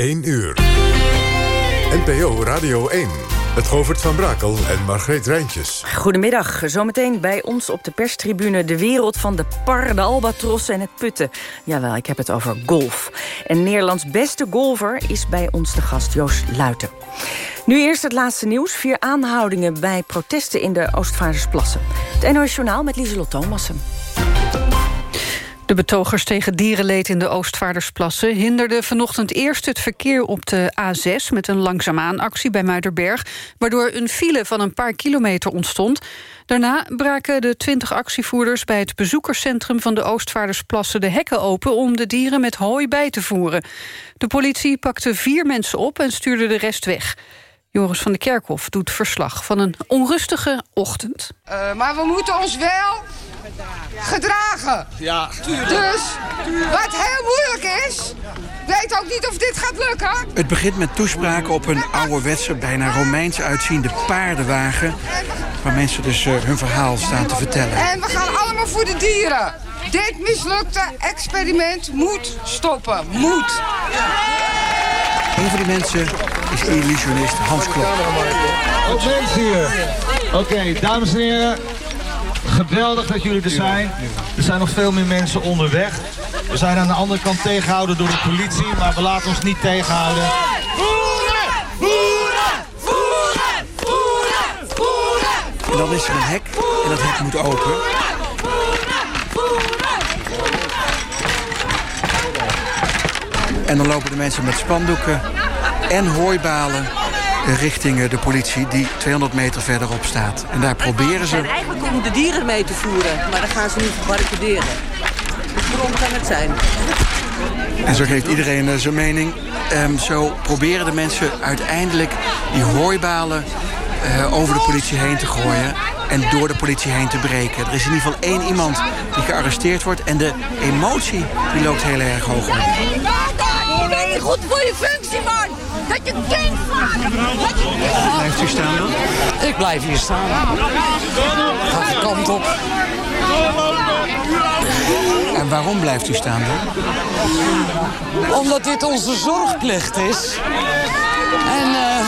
1 uur. NPO Radio 1. Het Govert van Brakel en Margreet Rijntjes. Goedemiddag. Zometeen bij ons op de perstribune... de wereld van de par, de albatros en het putten. Jawel, ik heb het over golf. En Nederlands beste golfer is bij ons de gast Joost Luiten. Nu eerst het laatste nieuws. Vier aanhoudingen bij protesten in de Oostvaardersplassen. Het NOS Journaal met Lieselot Thomassen. De betogers tegen dierenleed in de Oostvaardersplassen... hinderden vanochtend eerst het verkeer op de A6... met een langzamaanactie bij Muiderberg... waardoor een file van een paar kilometer ontstond. Daarna braken de twintig actievoerders... bij het bezoekerscentrum van de Oostvaardersplassen de hekken open... om de dieren met hooi bij te voeren. De politie pakte vier mensen op en stuurde de rest weg. Joris van der Kerkhof doet verslag van een onrustige ochtend. Uh, maar we moeten ons wel gedragen. Ja, Dus wat heel moeilijk is, weet ook niet of dit gaat lukken. Het begint met toespraken op een ouderwetse, bijna Romeins uitziende paardenwagen... waar mensen dus uh, hun verhaal staan te vertellen. En we gaan allemaal voor de dieren. Dit mislukte experiment moet stoppen. Moet. Een van die mensen is illusionist Hans hier? Oké, okay, dames en heren. Geweldig dat jullie er zijn. Er zijn nog veel meer mensen onderweg. We zijn aan de andere kant tegengehouden door de politie, maar we laten ons niet tegenhouden. Voeren! Voeren! Voeren! Voeren! Voeren! En dan is er een hek en dat hek moet open. En dan lopen de mensen met spandoeken en hooibalen richting de politie die 200 meter verderop staat. En daar proberen ze... En eigenlijk om de dieren mee te voeren, maar dan gaan ze nu barricaderen. Dus waarom kan het zijn? En zo geeft iedereen uh, zijn mening. Um, zo proberen de mensen uiteindelijk die hooibalen uh, over de politie heen te gooien en door de politie heen te breken. Er is in ieder geval één iemand die gearresteerd wordt... en de emotie die loopt heel erg hoog op. Je bent niet goed voor je functie, man! Dat je kind Blijft u staan dan? Ik blijf hier staan. Ga de kant op. En waarom blijft u staan dan? Omdat dit onze zorgplicht is. En uh,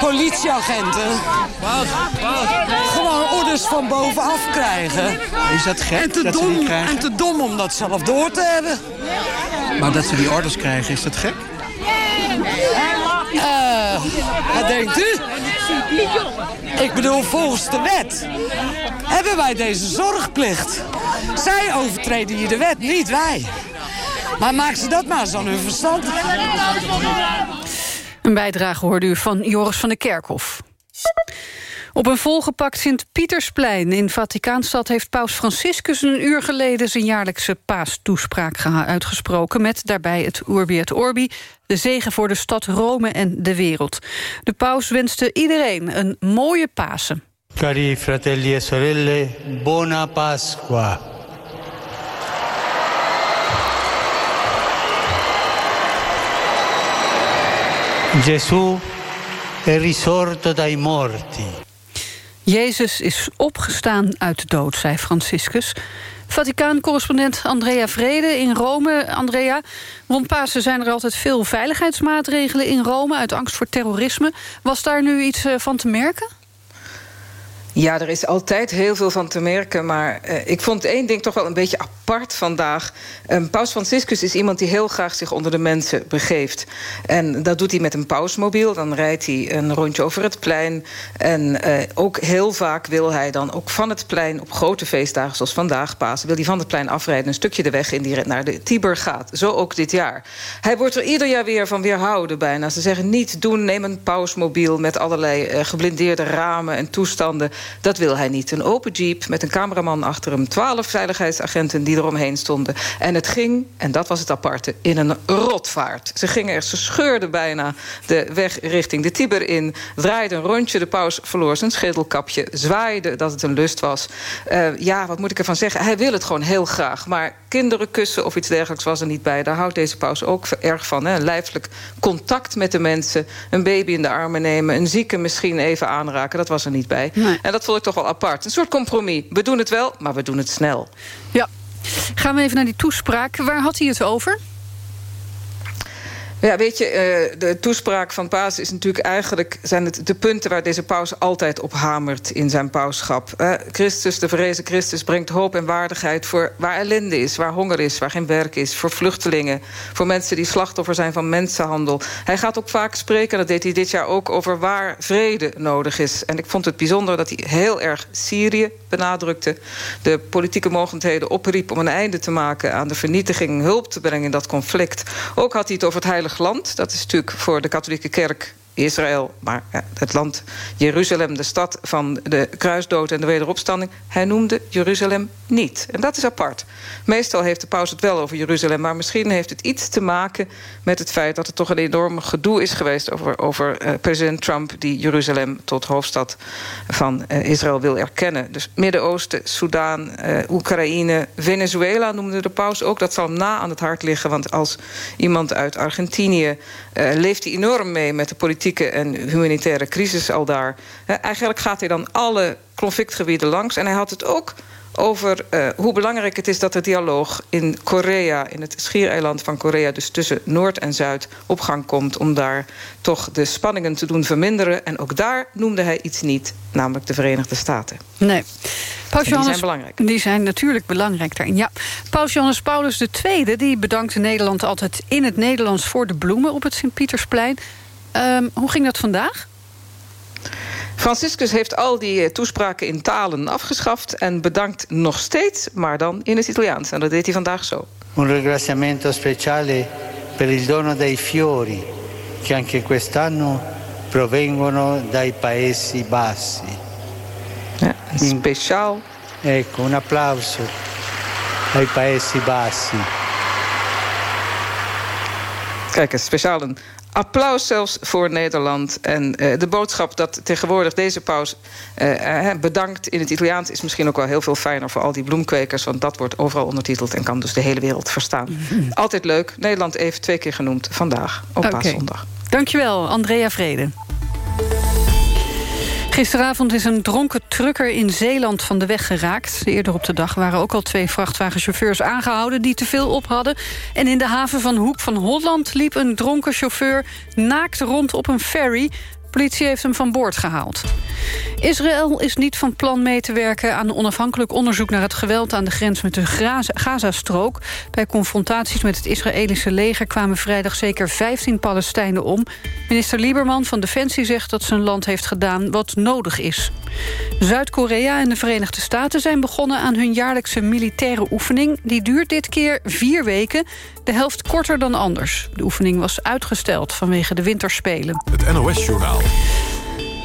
politieagenten gewoon orders van bovenaf krijgen. Is dat gek en te dat dom, ze die krijgen? En te dom om dat zelf door te hebben. Maar dat ze die orders krijgen, is dat gek? Uh, wat denkt u? Ik bedoel, volgens de wet hebben wij deze zorgplicht. Zij overtreden hier de wet, niet wij. Maar maak ze dat maar eens aan hun verstand. Een bijdrage hoorde u van Joris van der Kerkhof. Op een volgepakt Sint-Pietersplein in Vaticaanstad... heeft paus Franciscus een uur geleden zijn jaarlijkse paastoespraak uitgesproken... met daarbij het Urbi et Orbi, de zegen voor de stad Rome en de wereld. De paus wenste iedereen een mooie Pasen. Cari fratelli e sorelle, buona Pasqua. Gesù è risorto dai morti. Jezus is opgestaan uit de dood, zei Franciscus. Vaticaan-correspondent Andrea Vrede in Rome. Andrea, rond Pasen zijn er altijd veel veiligheidsmaatregelen in Rome... uit angst voor terrorisme. Was daar nu iets eh, van te merken? Ja, er is altijd heel veel van te merken. Maar uh, ik vond één ding toch wel een beetje apart vandaag. Um, Paus Franciscus is iemand die heel graag zich onder de mensen begeeft. En dat doet hij met een pausmobiel. Dan rijdt hij een rondje over het plein. En uh, ook heel vaak wil hij dan ook van het plein... op grote feestdagen zoals vandaag, Pasen... wil hij van het plein afrijden, een stukje de weg in die naar de Tiber gaat. Zo ook dit jaar. Hij wordt er ieder jaar weer van weerhouden bijna. Ze zeggen niet doen, neem een pausmobiel... met allerlei uh, geblindeerde ramen en toestanden... Dat wil hij niet. Een open jeep met een cameraman achter hem. Twaalf veiligheidsagenten die eromheen stonden. En het ging, en dat was het aparte, in een rotvaart. Ze gingen er, ze scheurden bijna de weg richting de Tiber in. Draaiden een rondje, de paus verloor zijn schedelkapje. Zwaaide dat het een lust was. Uh, ja, wat moet ik ervan zeggen? Hij wil het gewoon heel graag. Maar kinderen kussen of iets dergelijks was er niet bij. Daar houdt deze paus ook erg van. Hè? Lijfelijk contact met de mensen. Een baby in de armen nemen. Een zieke misschien even aanraken. Dat was er niet bij. Nee. En dat vond ik toch wel apart. Een soort compromis. We doen het wel, maar we doen het snel. Ja. Gaan we even naar die toespraak. Waar had hij het over? Ja, weet je, eh, de toespraak van Paus is natuurlijk eigenlijk... zijn het de punten waar deze paus altijd op hamert in zijn pauschap. Christus, de verrezen Christus, brengt hoop en waardigheid... voor waar ellende is, waar honger is, waar geen werk is... voor vluchtelingen, voor mensen die slachtoffer zijn van mensenhandel. Hij gaat ook vaak spreken, dat deed hij dit jaar ook... over waar vrede nodig is. En ik vond het bijzonder dat hij heel erg Syrië benadrukte... de politieke mogelijkheden opriep om een einde te maken... aan de vernietiging, hulp te brengen in dat conflict. Ook had hij het over het heilige land. Dat is natuurlijk voor de katholieke kerk Israël, maar het land Jeruzalem, de stad van de kruisdood en de wederopstanding... hij noemde Jeruzalem niet. En dat is apart. Meestal heeft de paus het wel over Jeruzalem... maar misschien heeft het iets te maken met het feit... dat er toch een enorm gedoe is geweest over, over uh, president Trump... die Jeruzalem tot hoofdstad van uh, Israël wil erkennen. Dus Midden-Oosten, Soudaan, uh, Oekraïne, Venezuela noemde de paus ook. Dat zal hem na aan het hart liggen, want als iemand uit Argentinië... leeft hij enorm mee met de politiek politieke en humanitaire crisis al daar. Eigenlijk gaat hij dan alle conflictgebieden langs. En hij had het ook over uh, hoe belangrijk het is dat er dialoog in Korea... in het schiereiland van Korea, dus tussen Noord en Zuid... op gang komt om daar toch de spanningen te doen verminderen. En ook daar noemde hij iets niet, namelijk de Verenigde Staten. Nee. Paus die zijn belangrijk. Die zijn natuurlijk belangrijk daarin, ja. Paus Johannes Paulus II die bedankte Nederland altijd in het Nederlands... voor de bloemen op het Sint-Pietersplein. Um, hoe ging dat vandaag? Franciscus heeft al die eh, toespraken in talen afgeschaft... en bedankt nog steeds, maar dan in het Italiaans. En dat deed hij vandaag zo. Un ringraziamento speciale per il dono dei fiori... che anche quest'anno provengono dai Paesi Bassi. Ja, speciaal. Ecco, un applauso ai Paesi Bassi. Kijk, speciaal een applaus zelfs voor Nederland. En uh, de boodschap dat tegenwoordig deze paus uh, bedankt in het Italiaans... is misschien ook wel heel veel fijner voor al die bloemkwekers... want dat wordt overal ondertiteld en kan dus de hele wereld verstaan. Mm Altijd leuk. Nederland even twee keer genoemd vandaag op okay. paaszondag. Dankjewel, Andrea Vrede. Gisteravond is een dronken trucker in Zeeland van de weg geraakt. Eerder op de dag waren ook al twee vrachtwagenchauffeurs aangehouden... die te veel op hadden. En in de haven van Hoek van Holland liep een dronken chauffeur... naakt rond op een ferry politie heeft hem van boord gehaald. Israël is niet van plan mee te werken aan een onafhankelijk onderzoek... naar het geweld aan de grens met de Gazastrook. Bij confrontaties met het Israëlische leger kwamen vrijdag zeker 15 Palestijnen om. Minister Lieberman van Defensie zegt dat zijn land heeft gedaan wat nodig is. Zuid-Korea en de Verenigde Staten zijn begonnen aan hun jaarlijkse militaire oefening. Die duurt dit keer vier weken, de helft korter dan anders. De oefening was uitgesteld vanwege de winterspelen. Het NOS-journaal.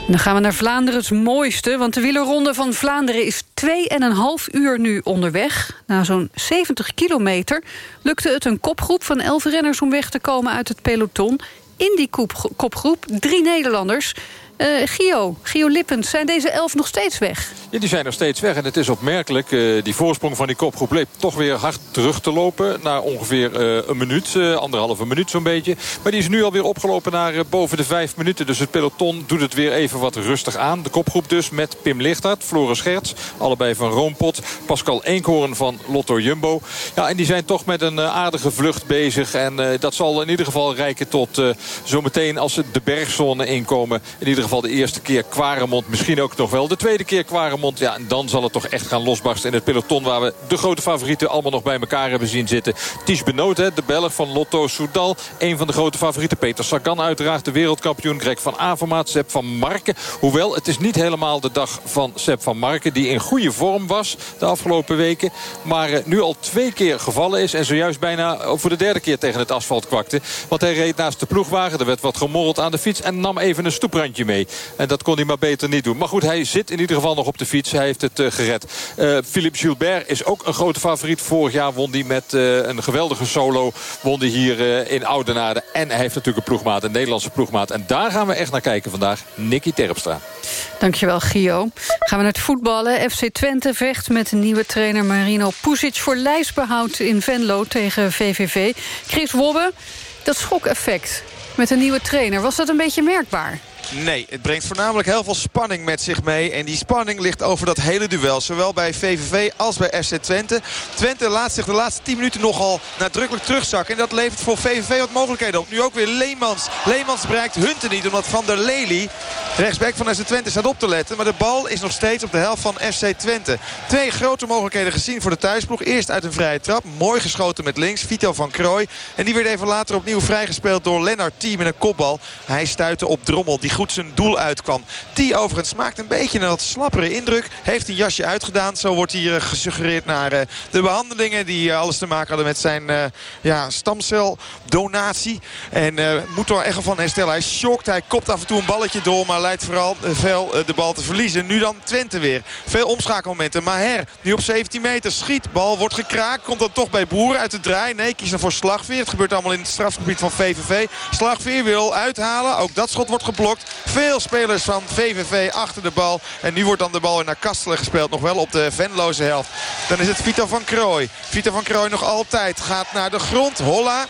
Dan gaan we naar Vlaanderen's mooiste, want de wielerronde van Vlaanderen is 2,5 uur nu onderweg. Na zo'n 70 kilometer lukte het een kopgroep van 11 renners om weg te komen uit het peloton. In die kopgroep drie Nederlanders. Uh, Gio, Gio Lippens, zijn deze elf nog steeds weg? Ja, die zijn nog steeds weg. En het is opmerkelijk. Uh, die voorsprong van die kopgroep bleef toch weer hard terug te lopen. Na ongeveer uh, een minuut, anderhalve minuut zo'n beetje. Maar die is nu alweer opgelopen naar boven de vijf minuten. Dus het peloton doet het weer even wat rustig aan. De kopgroep dus met Pim Lichthart, Floris Scherts. Allebei van Roompot. Pascal Eenkhoorn van Lotto Jumbo. Ja, en die zijn toch met een aardige vlucht bezig. En dat zal in ieder geval rijken tot zometeen als ze de bergzone inkomen. De eerste keer Quaremont. Misschien ook nog wel de tweede keer Quaremont. Ja, en dan zal het toch echt gaan losbarsten in het peloton... waar we de grote favorieten allemaal nog bij elkaar hebben zien zitten. Ties Benoot, de Belg van Lotto Soudal. Een van de grote favorieten. Peter Sagan uiteraard, de wereldkampioen. Greg van Avermaat, Sepp van Marken. Hoewel, het is niet helemaal de dag van Sepp van Marken... die in goede vorm was de afgelopen weken. Maar eh, nu al twee keer gevallen is... en zojuist bijna voor de derde keer tegen het asfalt kwakte. Want hij reed naast de ploegwagen. Er werd wat gemorreld aan de fiets en nam even een stoeprandje mee. En dat kon hij maar beter niet doen. Maar goed, hij zit in ieder geval nog op de fiets. Hij heeft het uh, gered. Uh, Philippe Gilbert is ook een grote favoriet. Vorig jaar won hij met uh, een geweldige solo. Won hij hier in Oudenaarde. En hij heeft natuurlijk een ploegmaat, een Nederlandse ploegmaat. En daar gaan we echt naar kijken vandaag. Nicky Terpstra. Dankjewel, Gio. Gaan we naar het voetballen. FC Twente vecht met nieuwe trainer Marino Pusic... voor lijstbehoud in Venlo tegen VVV. Chris Wobbe, dat schokeffect met een nieuwe trainer, was dat een beetje merkbaar? Nee, het brengt voornamelijk heel veel spanning met zich mee. En die spanning ligt over dat hele duel. Zowel bij VVV als bij FC Twente. Twente laat zich de laatste 10 minuten nogal nadrukkelijk terugzakken. En dat levert voor VVV wat mogelijkheden op. Nu ook weer Leemans. Leemans bereikt Hunten niet omdat Van der Lely, rechtsback van FC Twente, staat op te letten. Maar de bal is nog steeds op de helft van FC Twente. Twee grote mogelijkheden gezien voor de thuisploeg. Eerst uit een vrije trap. Mooi geschoten met links. Vito van Krooi. En die werd even later opnieuw vrijgespeeld door Lennart T met een kopbal. Hij stuitte op Drommel die goed zijn doel uitkwam. T overigens maakt een beetje een wat slappere indruk. Heeft een jasje uitgedaan. Zo wordt hier eh, gesuggereerd naar uh, de behandelingen die uh, alles te maken hadden met zijn ja, stamceldonatie. En moet er echt van herstellen. Hij shokt. Hij kopt af en toe een balletje door. Maar leidt vooral veel de bal te verliezen. Nu dan Twente weer. Veel omschakelmomenten. Maher nu op 17 meter schiet. Bal wordt gekraakt. Komt dan toch bij Boeren uit de draai. Nee, kies dan voor Slagveer. Het gebeurt allemaal in het strafgebied van VVV. Slagveer wil uithalen. Ook dat schot wordt geblokt. Veel spelers van VVV achter de bal. En nu wordt dan de bal naar Kastelen gespeeld. Nog wel op de Venloze helft. Dan is het Vito van Krooi. Vito van Krooi nog altijd gaat naar de grond. Holla.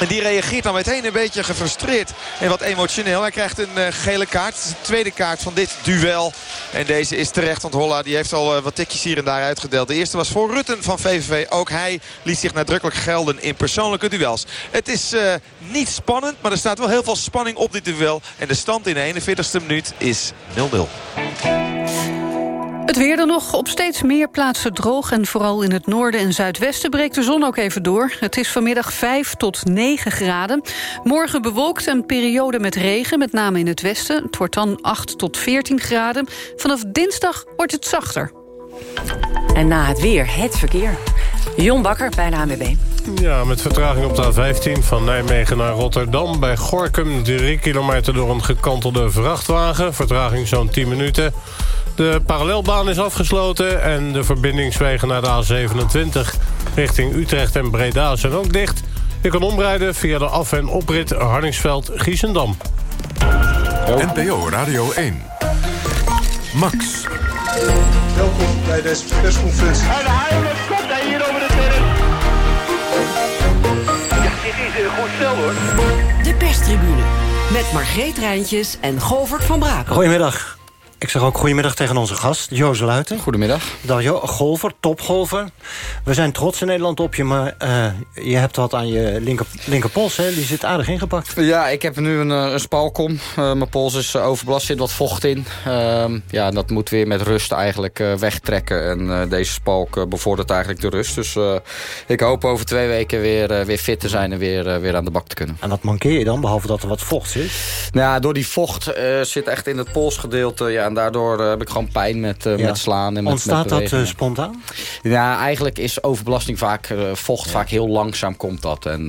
En die reageert dan meteen een beetje gefrustreerd en wat emotioneel. Hij krijgt een uh, gele kaart. Het is de tweede kaart van dit duel. En deze is terecht, want Holla die heeft al uh, wat tikjes hier en daar uitgedeeld. De eerste was voor Rutten van VVV. Ook hij liet zich nadrukkelijk gelden in persoonlijke duels. Het is uh, niet spannend, maar er staat wel heel veel spanning op dit duel. En de stand in de 41ste minuut is 0-0. Het weer dan nog op steeds meer plaatsen droog... en vooral in het noorden en zuidwesten breekt de zon ook even door. Het is vanmiddag 5 tot 9 graden. Morgen bewolkt een periode met regen, met name in het westen. Het wordt dan 8 tot 14 graden. Vanaf dinsdag wordt het zachter. En na het weer, het verkeer. Jon Bakker bij de ANWB. Ja, met vertraging op de A15 van Nijmegen naar Rotterdam. Bij Gorkum 3 kilometer door een gekantelde vrachtwagen. Vertraging zo'n 10 minuten. De parallelbaan is afgesloten en de verbindingswegen naar de A27... richting Utrecht en Breda zijn ook dicht. Je kan omrijden via de af- en oprit Harningsveld-Giessendam. NPO Radio 1. Max. Welkom bij deze persconferentie. En Heijlen komt hij hier over de terrein. Ja, dit is een goed stel hoor. De perstribune met Margreet Rijntjes en Govert van Brakel. Goedemiddag. Ik zeg ook goedemiddag tegen onze gast, Joost Luiten. Goedemiddag. Dag Jo, golfer, topgolfer. We zijn trots in Nederland op je, maar uh, je hebt wat aan je linker, linkerpols, hè? Die zit aardig ingepakt. Ja, ik heb nu een, een spalkom. Uh, mijn pols is overbelast, zit wat vocht in. Uh, ja, dat moet weer met rust eigenlijk wegtrekken. En deze spalk bevordert eigenlijk de rust. Dus ik hoop over twee weken weer, weer fit te zijn en weer, weer aan de bak te kunnen. En wat mankeer je dan, behalve dat er wat vocht zit? Nou ja, door die vocht zit echt in het polsgedeelte... Ja, en daardoor uh, heb ik gewoon pijn met, uh, ja. met slaan. En met, Ontstaat met dat uh, spontaan? Ja, eigenlijk is overbelasting vaak vocht. Ja. Vaak heel langzaam komt dat. En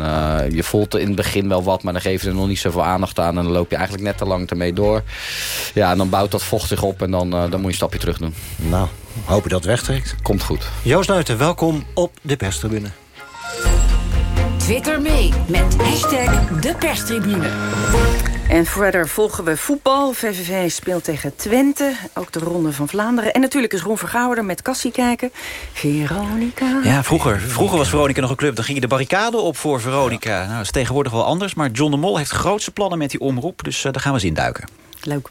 je voelt er in het begin wel wat, maar dan geef je er nog niet zoveel aandacht aan. En dan loop je eigenlijk net te lang ermee door. Ja, en dan bouwt dat vocht zich op en dan, dan moet je een stapje terug doen. Nou, hoop je dat het wegtrekt. Komt goed. Joost Luiten, welkom op de perstribune. Twitter mee met hashtag de perstribune. En verder volgen we voetbal. VVV speelt tegen Twente. Ook de Ronde van Vlaanderen. En natuurlijk is Ron Vergouwer met Cassie kijken. Veronica. Ja, vroeger. Vroeger was Veronica nog een club. Dan ging je de barricade op voor Veronica. Nou, dat is tegenwoordig wel anders. Maar John de Mol heeft grootste plannen met die omroep. Dus uh, daar gaan we eens induiken. Leuk.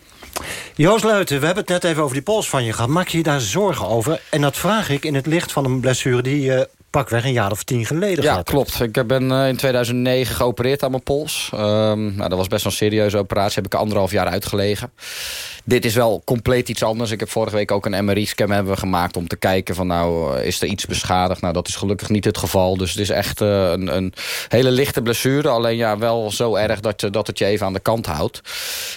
Joost Luiten, we hebben het net even over die pols van je gehad. Maak je je daar zorgen over? En dat vraag ik in het licht van een blessure die je pakweg een jaar of tien geleden Ja, klopt. Ik ben uh, in 2009 geopereerd aan mijn pols. Um, nou, dat was best wel een serieuze operatie. Heb ik anderhalf jaar uitgelegen. Dit is wel compleet iets anders. Ik heb vorige week ook een MRI-scan hebben we gemaakt... om te kijken van nou, is er iets beschadigd? Nou, dat is gelukkig niet het geval. Dus het is echt uh, een, een, hele lichte blessure. Alleen ja, wel zo erg dat, dat het je even aan de kant houdt.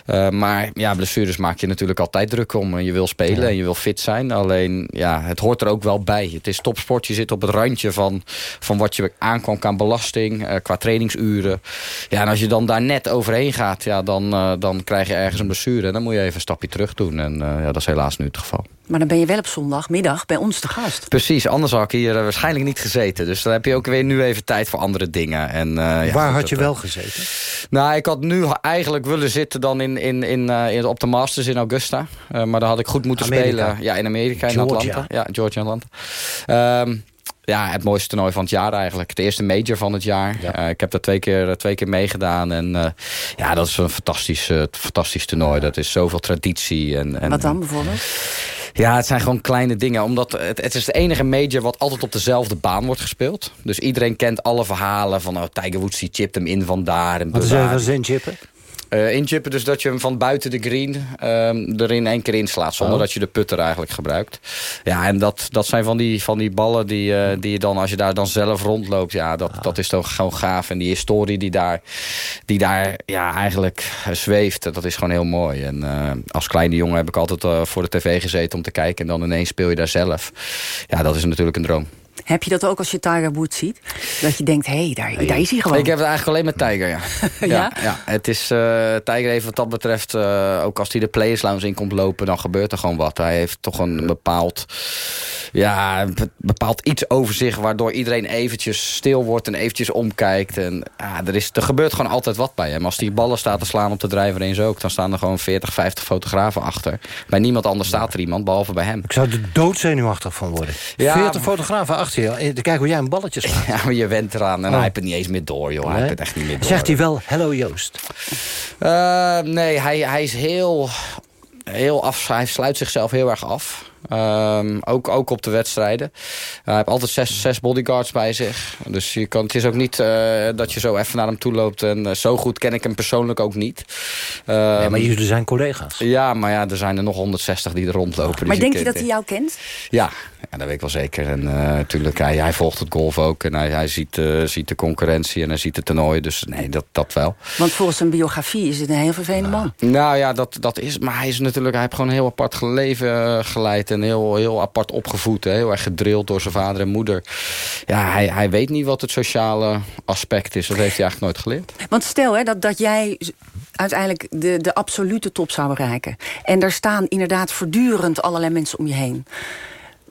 Uh, maar ja, blessures maak je natuurlijk altijd druk om. Je wil spelen ja. en je wil fit zijn. Alleen, ja, het hoort er ook wel bij. Het is topsport. Je zit op het randje van, van wat je aankwam aan belasting... Uh, qua trainingsuren. Ja, en als je dan daar net overheen gaat... Ja, dan, dan krijg je ergens een blessure. En dan moet je even een stapje terug doen. En uh, ja, dat is helaas nu het geval. Maar dan ben je wel op zondagmiddag bij ons te gast. Precies, anders had ik hier uh, waarschijnlijk niet gezeten. Dus dan heb je ook weer nu even tijd voor andere dingen. En, uh, Waar ja, had je wel gezeten? Nou, ik had nu eigenlijk willen zitten dan in, in, in, in op de Masters in Augusta. maar dan had ik goed moeten Amerika. spelen. Ja, in Amerika, in Georgia. Atlanta. Ja, Georgia Atlanta. Um, ja, het mooiste toernooi van het jaar eigenlijk. Het eerste major van het jaar. Eh, ik heb daar twee keer, twee keer meegedaan. En eh, ja, dat is een fantastisch, eh, fantastisch toernooi. Dat is zoveel traditie. En, en, Wat dan bijvoorbeeld? Ja, het zijn gewoon kleine dingen. Omdat het, het is de enige major wat altijd op dezelfde baan wordt gespeeld. Dus iedereen kent alle verhalen van... Oh, Tiger Woods die chipt hem in vandaar. En Wat is even zin chippen? Eh inchippen, dus dat je hem van buiten de green ehm er in één keer inslaat. Zonder Oh. dat je de putter eigenlijk gebruikt. Ja, en dat, dat zijn van die, van die ballen die, eh, die je dan, als je daar dan zelf rondloopt. Ja, dat, dat is toch gewoon gaaf. En die historie die daar, die daar ja, eigenlijk zweeft, dat is gewoon heel mooi. En eh, als kleine jongen heb ik altijd voor de tv gezeten om te kijken. En dan ineens speel je daar zelf. Ja, dat is natuurlijk een droom. Heb je dat ook als je Tiger Woods ziet? Dat je denkt, hé, hey, daar, daar is hij gewoon. Ik heb het eigenlijk alleen met Tiger, ja. ja? ja, Het is, eh Tiger heeft wat dat betreft, eh, ook als hij de Players Lounge in komt lopen, dan gebeurt er gewoon wat. Hij heeft toch een bepaald, ja, een bepaald iets over zich, waardoor iedereen eventjes stil wordt en eventjes omkijkt. En ja, er, is, er gebeurt gewoon altijd wat bij hem. Als die ballen staat te slaan op de drijver eens ook, dan staan er gewoon 40, 50 fotografen achter. Bij niemand anders staat er iemand, behalve bij hem. Ik zou er doodzenuwachtig van worden. Ja, 40 maar- fotografen achter je. En Kijk hoe jij een balletje slaat. Ja, maar je went eraan en Oh. hij heeft het niet eens meer door, joh. Hij heeft het echt niet meer door. Zegt hij wel, hello Joost. Eh, nee, hij, hij is heel, heel af. Hij sluit zichzelf heel erg af. Ehm, ook, ook op de wedstrijden. hij heeft altijd zes, zes bodyguards bij zich. Dus je kan, het is ook niet eh, dat je zo even naar hem toe loopt. En eh, zo goed ken ik hem persoonlijk ook niet. Ehm, Nee, maar jullie zijn collega's. Ja, maar ja, er zijn er nog 160 die er rondlopen. Maar Dus denk ik- je dat hij jou kent? Ja, ja, dat weet ik wel zeker. En eh, natuurlijk, hij, hij volgt het golf ook. En hij, hij ziet, eh, ziet de concurrentie en hij ziet het toernooi. Dus nee, dat, dat wel. Want volgens zijn biografie is het een heel vervelende man. Nou ja, dat, dat is. Maar hij is natuurlijk. Hij heeft gewoon een heel apart leven geleid. En heel, heel apart opgevoed. hè. Heel erg gedrild door zijn vader en moeder. Ja, hij, hij weet niet wat het sociale aspect is. Dat heeft hij eigenlijk nooit geleerd. Want stel hè, dat, dat jij uiteindelijk de, de absolute top zou bereiken. En er staan inderdaad voortdurend allerlei mensen om je heen.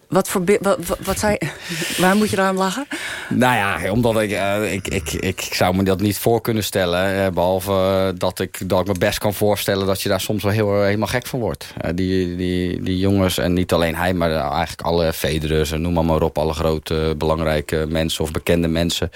Wat voor... Wat, wat, je, waar moet je daar aan lachen? Nou ja, omdat ik, eh, ik, ik, ik, ik zou me dat niet voor kunnen stellen. eh, behalve eh, dat ik, dat ik me best kan voorstellen dat je daar soms wel heel, helemaal gek van wordt. Eh, die, die, die jongens, en niet alleen hij, maar eigenlijk alle Federers en noem maar, maar op. Alle grote, belangrijke mensen of bekende mensen.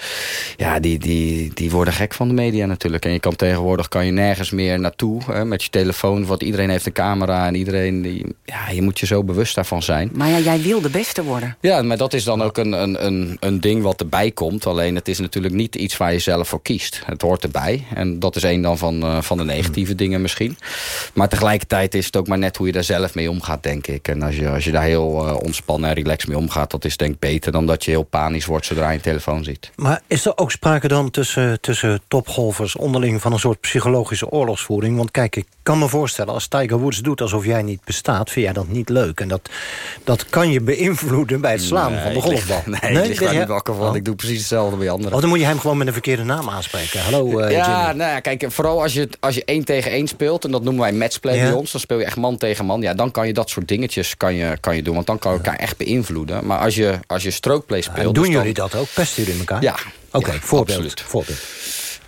Ja, die, die, die worden gek van de media natuurlijk. En je kan tegenwoordig kan je nergens meer naartoe met je telefoon. Want iedereen heeft een camera en iedereen... Die, ja, je moet je zo bewust daarvan zijn. Maar ja, jij wil de beste worden. Ja, maar dat is dan ook een, een, een, een ding wat erbij komt. Alleen het is natuurlijk niet iets waar je zelf voor kiest. Het hoort erbij. En dat is één dan van, eh, van de negatieve dingen misschien. Maar tegelijkertijd is het ook maar net hoe je daar zelf mee omgaat, denk ik. En als je, als je daar heel eh, ontspannen en relaxed mee omgaat... dat is denk ik beter dan dat je heel panisch wordt zodra je een telefoon ziet. Maar is er ook sprake dan tussen, tussen topgolfers onderling... van een soort psychologische oorlogsvoering? Want kijk, ik kan me voorstellen, als Tiger Woods doet alsof jij niet bestaat... vind jij dat niet leuk. En dat, dat kan je beïnvloeden bij het slaan Nee, van de lig- golfbal. Nee, ik lig daar Ja? niet wakker van. Oh. Ik doe precies hetzelfde bij anderen. Oh, dan moet je hem gewoon met een verkeerde naam aanspreken. Hallo, eh, ja, Jimmy. nou ja, kijk, vooral als je, als je één tegen één speelt... en dat noemen wij matchplay Ja. bij ons... dan speel je echt man tegen man. Ja, dan kan je dat soort dingetjes kan je, kan je doen. Want dan kan je elkaar echt beïnvloeden. Maar als je, als je strokeplay speelt... En doen dus dan- jullie dat ook? Pesten jullie elkaar? Ja. Oké, voorbeeld. absoluut. voorbeeld.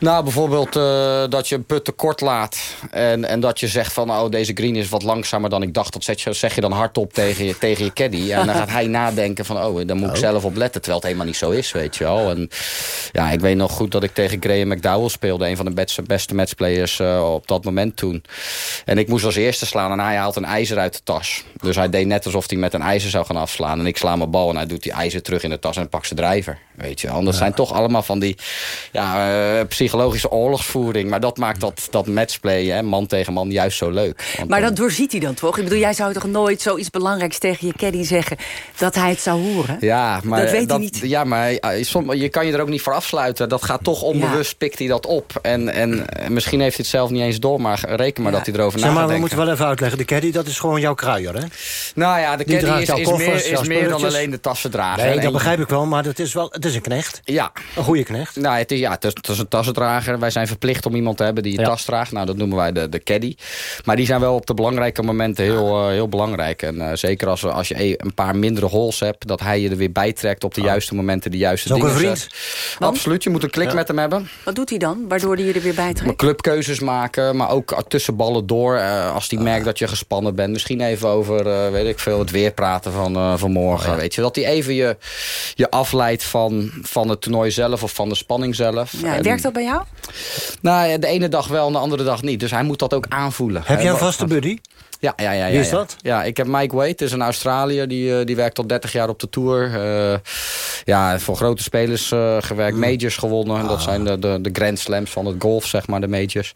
Nou, bijvoorbeeld eh, dat je een put te kort laat. En, en dat je zegt van, oh, deze green is wat langzamer dan ik dacht. Dat zeg je, zeg je dan hardop tegen je, tegen je caddy. En dan gaat hij nadenken van, oh, daar moet ik zelf op letten. Terwijl het helemaal niet zo is, weet je wel. En ja, ik weet nog goed dat ik tegen Graham McDowell speelde. Een van de beste, beste matchplayers eh, op dat moment toen. En ik moest als eerste slaan en hij haalt een ijzer uit de tas. Dus hij deed net alsof hij met een ijzer zou gaan afslaan. En ik sla mijn bal en hij doet die ijzer terug in de tas en pakt zijn drijver. Weet je dat zijn toch allemaal van die ja, eh, psychologische oorlogsvoering. Maar dat maakt dat, dat matchplay, hè, man tegen man, juist zo leuk. Want Maar dat doorziet hij dan toch? Ik bedoel, jij zou toch nooit zoiets belangrijks tegen je caddy zeggen... dat hij het zou horen? Ja, maar, Dat weet hij niet. Ja, maar eh, je kan je er ook niet voor afsluiten. Dat gaat toch onbewust, pikt hij dat op. En, en eh, misschien heeft hij het zelf niet eens door, maar reken maar dat hij erover Zeg na maar, we moeten wel even uitleggen. De caddy, dat is gewoon jouw kruier, hè? Nou ja, de caddy is, jouw is, koffers, meer, is meer dan alleen de tassen dragen. Nee, dat begrijp ik wel, maar het is, wel, het is is een knecht. Ja. Een goede knecht. Nou, het is, ja, het is, het is een tassendrager. Wij zijn verplicht om iemand te hebben die een Ja. tas draagt. Nou, dat noemen wij de, de caddy. Maar die zijn wel op de belangrijke momenten heel, eh, heel belangrijk. En eh, zeker als, als je een paar mindere holes hebt... dat hij je er weer bij trekt op de juiste momenten, de juiste Is ook dingen een vriend. zet. Absoluut, je moet een klik Ja. met hem hebben. Wat doet hij dan, waardoor hij je er weer bij trekt? clubkeuzes maken, maar ook tussen ballen door. eh, als hij merkt dat je gespannen bent. Misschien even over, eh, weet ik veel, het weer praten van, eh, van morgen. Weet je, dat hij even je, je afleidt van, van het toernooi zelf of van de spanning zelf. Ja, En- werkt dat bij jou? Nou, de ene dag wel en de andere dag niet. Dus hij moet dat ook aanvoelen. Heb jij een vaste buddy? Ja, ja, ja. ja Wie is ja. dat? Ja, ik heb Mike Wade, is een Australiër. Die, eh, die werkt al 30 jaar op de Tour. Eh, ja, voor grote spelers eh, gewerkt. Hmm. Majors gewonnen. Ah. Dat zijn de, de, de Grand Slams van het golf, zeg maar, de majors.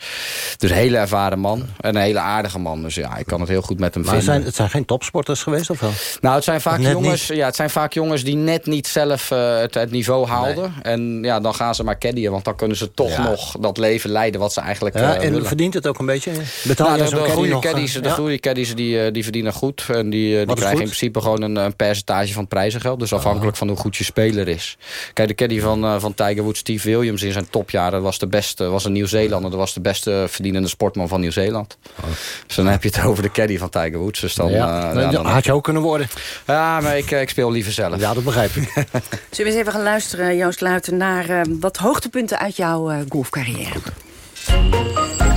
Dus een hele ervaren man. En een hele aardige man. Dus ja, ik kan het heel goed met hem Maar vinden. zijn, het zijn geen topsporters geweest, of wel? Nou, het zijn vaak, net jongens, ja, het zijn vaak jongens die net niet zelf het, het niveau haalden. En ja, dan gaan ze maar caddyen. Want dan kunnen ze toch Ja. nog dat leven leiden wat ze eigenlijk Ja, en willen. verdient het ook een beetje? Betaal Nou, de, de goede caddies, de ja? Goede caddies die, eh, die verdienen goed. En die, eh, die krijgen goed? in principe gewoon een, een percentage van het prijzengeld. Dus afhankelijk van hoe goed je speler is. Kijk, de caddy van, eh, van Tiger Woods, Steve Williams in zijn topjaren... Dat was de beste, was een Nieuw-Zeelander. Dat was de beste verdienende sportman van Nieuw-Zeeland. Dus dan heb je het over de caddy van Tiger Woods. Dus dan, Ja, eh, ja, dan had je ook kunnen worden. Ja, maar ik, eh, ik speel liever zelf. Ja, dat begrijp ik. Zullen we eens even gaan luisteren, Joost Luiten... naar eh, wat hoogtepunten uit jouw eh, golfcarrière?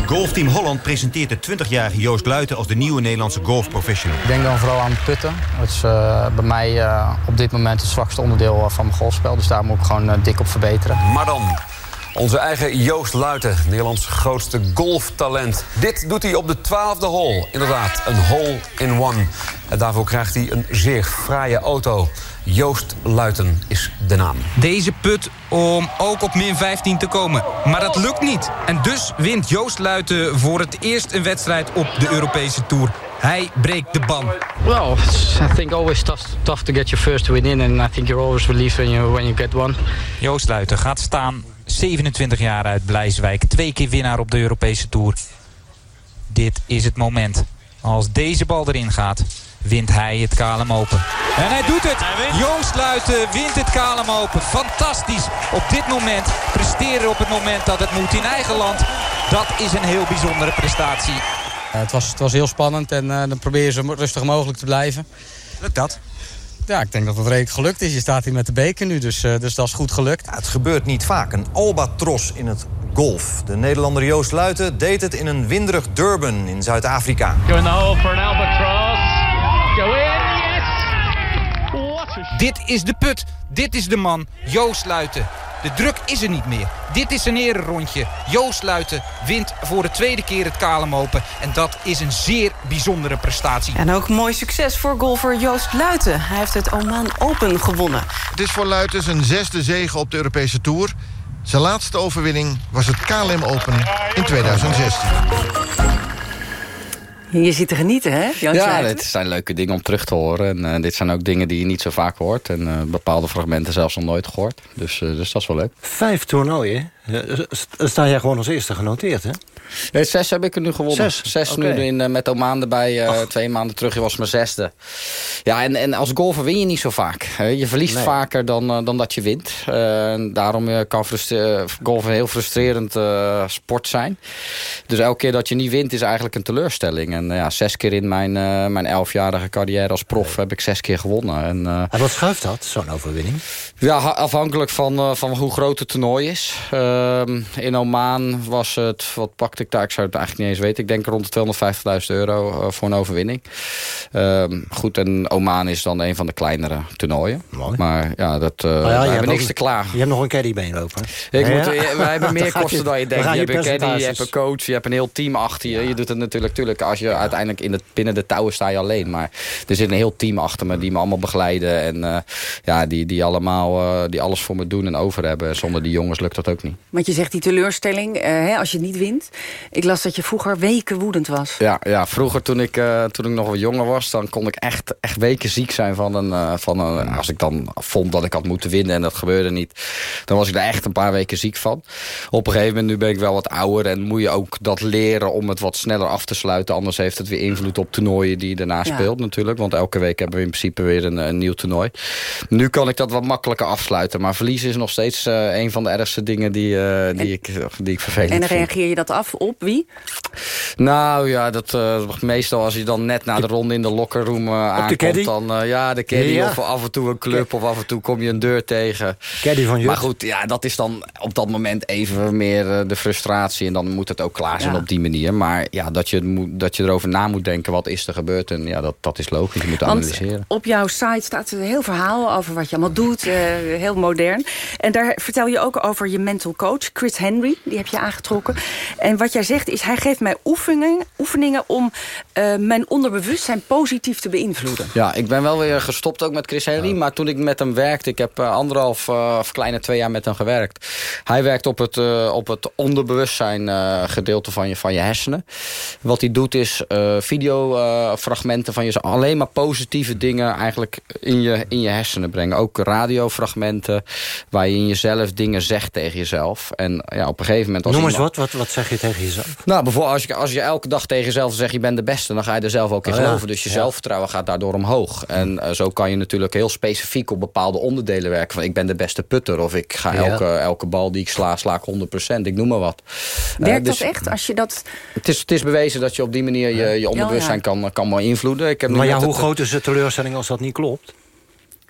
Golfteam Holland presenteert de 20-jarige Joost Luiten als de nieuwe Nederlandse golfprofessional. Ik denk dan vooral aan putten. Dat is eh, bij mij eh, op dit moment het zwakste onderdeel eh, van mijn golfspel. Dus daar moet ik gewoon dik op verbeteren. Maar dan, onze eigen Joost Luiten, Nederlands grootste golftalent. Dit doet hij op de twaalfde hole. Inderdaad, een hole in one. En daarvoor krijgt hij een zeer fraaie auto. Joost Luiten is de naam. Deze put om ook op min 15 te komen. Maar dat lukt niet. En dus wint Joost Luiten voor het eerst een wedstrijd op de Europese Tour. Hij breekt de ban. Well, I think always tough, tough to get your first win in. And I think you're always relieved when you, when you get one. Joost Luiten gaat staan, 27 jaar uit Blijswijk. Twee keer winnaar op de Europese Tour. Dit is het moment. Als deze bal erin gaat, wint hij het KLM Open. En hij doet het! Joost Luiten wint het KLM Open. Fantastisch. Op dit moment presteren op het moment dat het moet in eigen land. Dat is een heel bijzondere prestatie. Het, was, het was heel spannend en eh, dan probeer je zo rustig mogelijk te blijven. Lukt dat? Ja, ik denk dat het redelijk gelukt is. Je staat hier met de beker nu, dus, eh, dus dat is goed gelukt. het gebeurt niet vaak. Een albatros in het golf. De Nederlander Joost Luiten deed het in een winderig Durban in Zuid-Afrika. Go in the hole for an albatross. Go in, yes! What a Dit is de put. Dit is de man. Joost Luiten. De druk is er niet meer. Dit is een ererondje. Joost Luiten wint voor de tweede keer het KLM Open. En dat is een zeer bijzondere prestatie. En ook mooi succes voor golfer Joost Luiten. Hij heeft het Oman Open gewonnen. Het is voor Luiten zijn zesde zege op de Europese Tour. Zijn laatste overwinning was het KLM Open in 2016. Je zit te genieten, hè, Ja, dit zijn leuke dingen om terug te horen. En eh, dit zijn ook dingen die je niet zo vaak hoort. En eh, bepaalde fragmenten zelfs nog nooit gehoord. Dus, eh, dus dat is wel leuk. Vijf toernooien. St- Sta jij gewoon als eerste genoteerd, hè? Nee, zes heb ik er nu gewonnen. Zes? nu in, eh, met Oman erbij. eh, twee maanden terug was mijn zesde. Ja, en, en als golfer win je niet zo vaak. Je verliest Nee. vaker dan, eh, dan dat je wint. Daarom kan golfen een heel frustrerend sport zijn. Dus elke keer dat je niet wint is eigenlijk een teleurstelling. En ja, zes keer in mijn, mijn elfjarige carrière als prof heb ik zes keer gewonnen. En, En wat schuift dat, zo'n overwinning? ja, ha- afhankelijk van, van hoe groot het toernooi is. Ehm, in Oman was het, wat pakte ik daar? Ik zou het eigenlijk niet eens weten. Ik denk rond de 250.000 euro eh, voor een overwinning. Ehm, goed, en Oman is dan een van de kleinere toernooien. Maar ja, dat, eh ja, we hebben niks te klagen. Je hebt nog een caddybeen lopen. Ik Ja, moet, ja. eh, wij hebben meer kosten je- dan je denkt. Je je hebt een caddy, je hebt een coach, je hebt een heel team achter je. Je doet het natuurlijk, natuurlijk als je uiteindelijk in het, binnen de touwen sta je alleen. Maar er zit een heel team achter me die me allemaal begeleiden. En eh, ja, die, die allemaal eh, die alles voor me doen en over hebben. En zonder die jongens lukt dat ook niet. Want je zegt die teleurstelling, eh, hè, als je het niet wint. Ik las dat je vroeger weken woedend was. Ja, ja vroeger toen ik, uh, toen ik nog wat jonger was... dan kon ik echt, echt weken ziek zijn van een, uh, van een... Als ik dan vond dat ik had moeten winnen en dat gebeurde niet... dan was ik daar echt een paar weken ziek van. Op een gegeven moment, nu ben ik wel wat ouder... en moet je ook dat leren om het wat sneller af te sluiten. Anders heeft het weer invloed op toernooien die je daarna ja. speelt natuurlijk. Want elke week hebben we in principe weer een, een, nieuw toernooi. Nu kan ik dat wat makkelijker afsluiten. Maar verliezen is nog steeds uh, een van de ergste dingen die, die, en, ik, die ik vervelend En reageer je dat af op wie? Nou ja, dat, uh, meestal als je dan net na de ronde in de lockerroom uh, aankomt... dan uh, ja, de caddy ja. of af en toe een club of af en toe kom je een deur tegen. Caddy van Maar goed, ja, dat is dan op dat moment even meer de frustratie... en dan moet het ook klaar zijn ja. op die manier. Maar ja, dat je, dat je erover na moet denken wat is er gebeurd... en ja, dat, dat is logisch, je moet Want analyseren. op jouw site staat een heel verhaal over wat je allemaal doet. heel modern. En daar vertel je ook over je mental coach, Chris Henry. Die heb je aangetrokken. En wat jij zegt is, hij geeft mij oefeningen, oefeningen om uh, mijn onderbewustzijn positief te beïnvloeden. Ja, ik ben wel weer gestopt ook met Chris Henry. Maar toen ik met hem werkte, ik heb uh, anderhalf uh, of kleine twee jaar met hem gewerkt. Hij werkt op het, op het onderbewustzijn gedeelte van je, van je hersenen. Wat hij doet is videofragmenten van je, alleen maar positieve dingen eigenlijk in je, in je hersenen brengen. Ook radiofragmenten waar je in jezelf dingen zegt tegen jezelf. En ja, op een gegeven moment... Als Noem eens iemand... wat, wat, wat zeg je tegen jezelf? Nou, bijvoorbeeld als je, als je elke dag tegen jezelf zegt je bent de beste... dan ga je er zelf ook in Oh ja. geloven. Dus je Ja. zelfvertrouwen gaat daardoor omhoog. En eh, zo kan je natuurlijk heel specifiek op bepaalde onderdelen werken. Van ik ben de beste putter. Of ik ga Ja. elke, elke bal die ik sla, sla ik 100%. Ik noem maar wat. Eh, Werkt dus dat echt? Als je dat... Het is, het is bewezen dat je op die manier je, je onderbewustzijn kan, kan beïnvloeden. Ik heb Maar ja, hoe het- groot is de teleurstelling als dat niet klopt?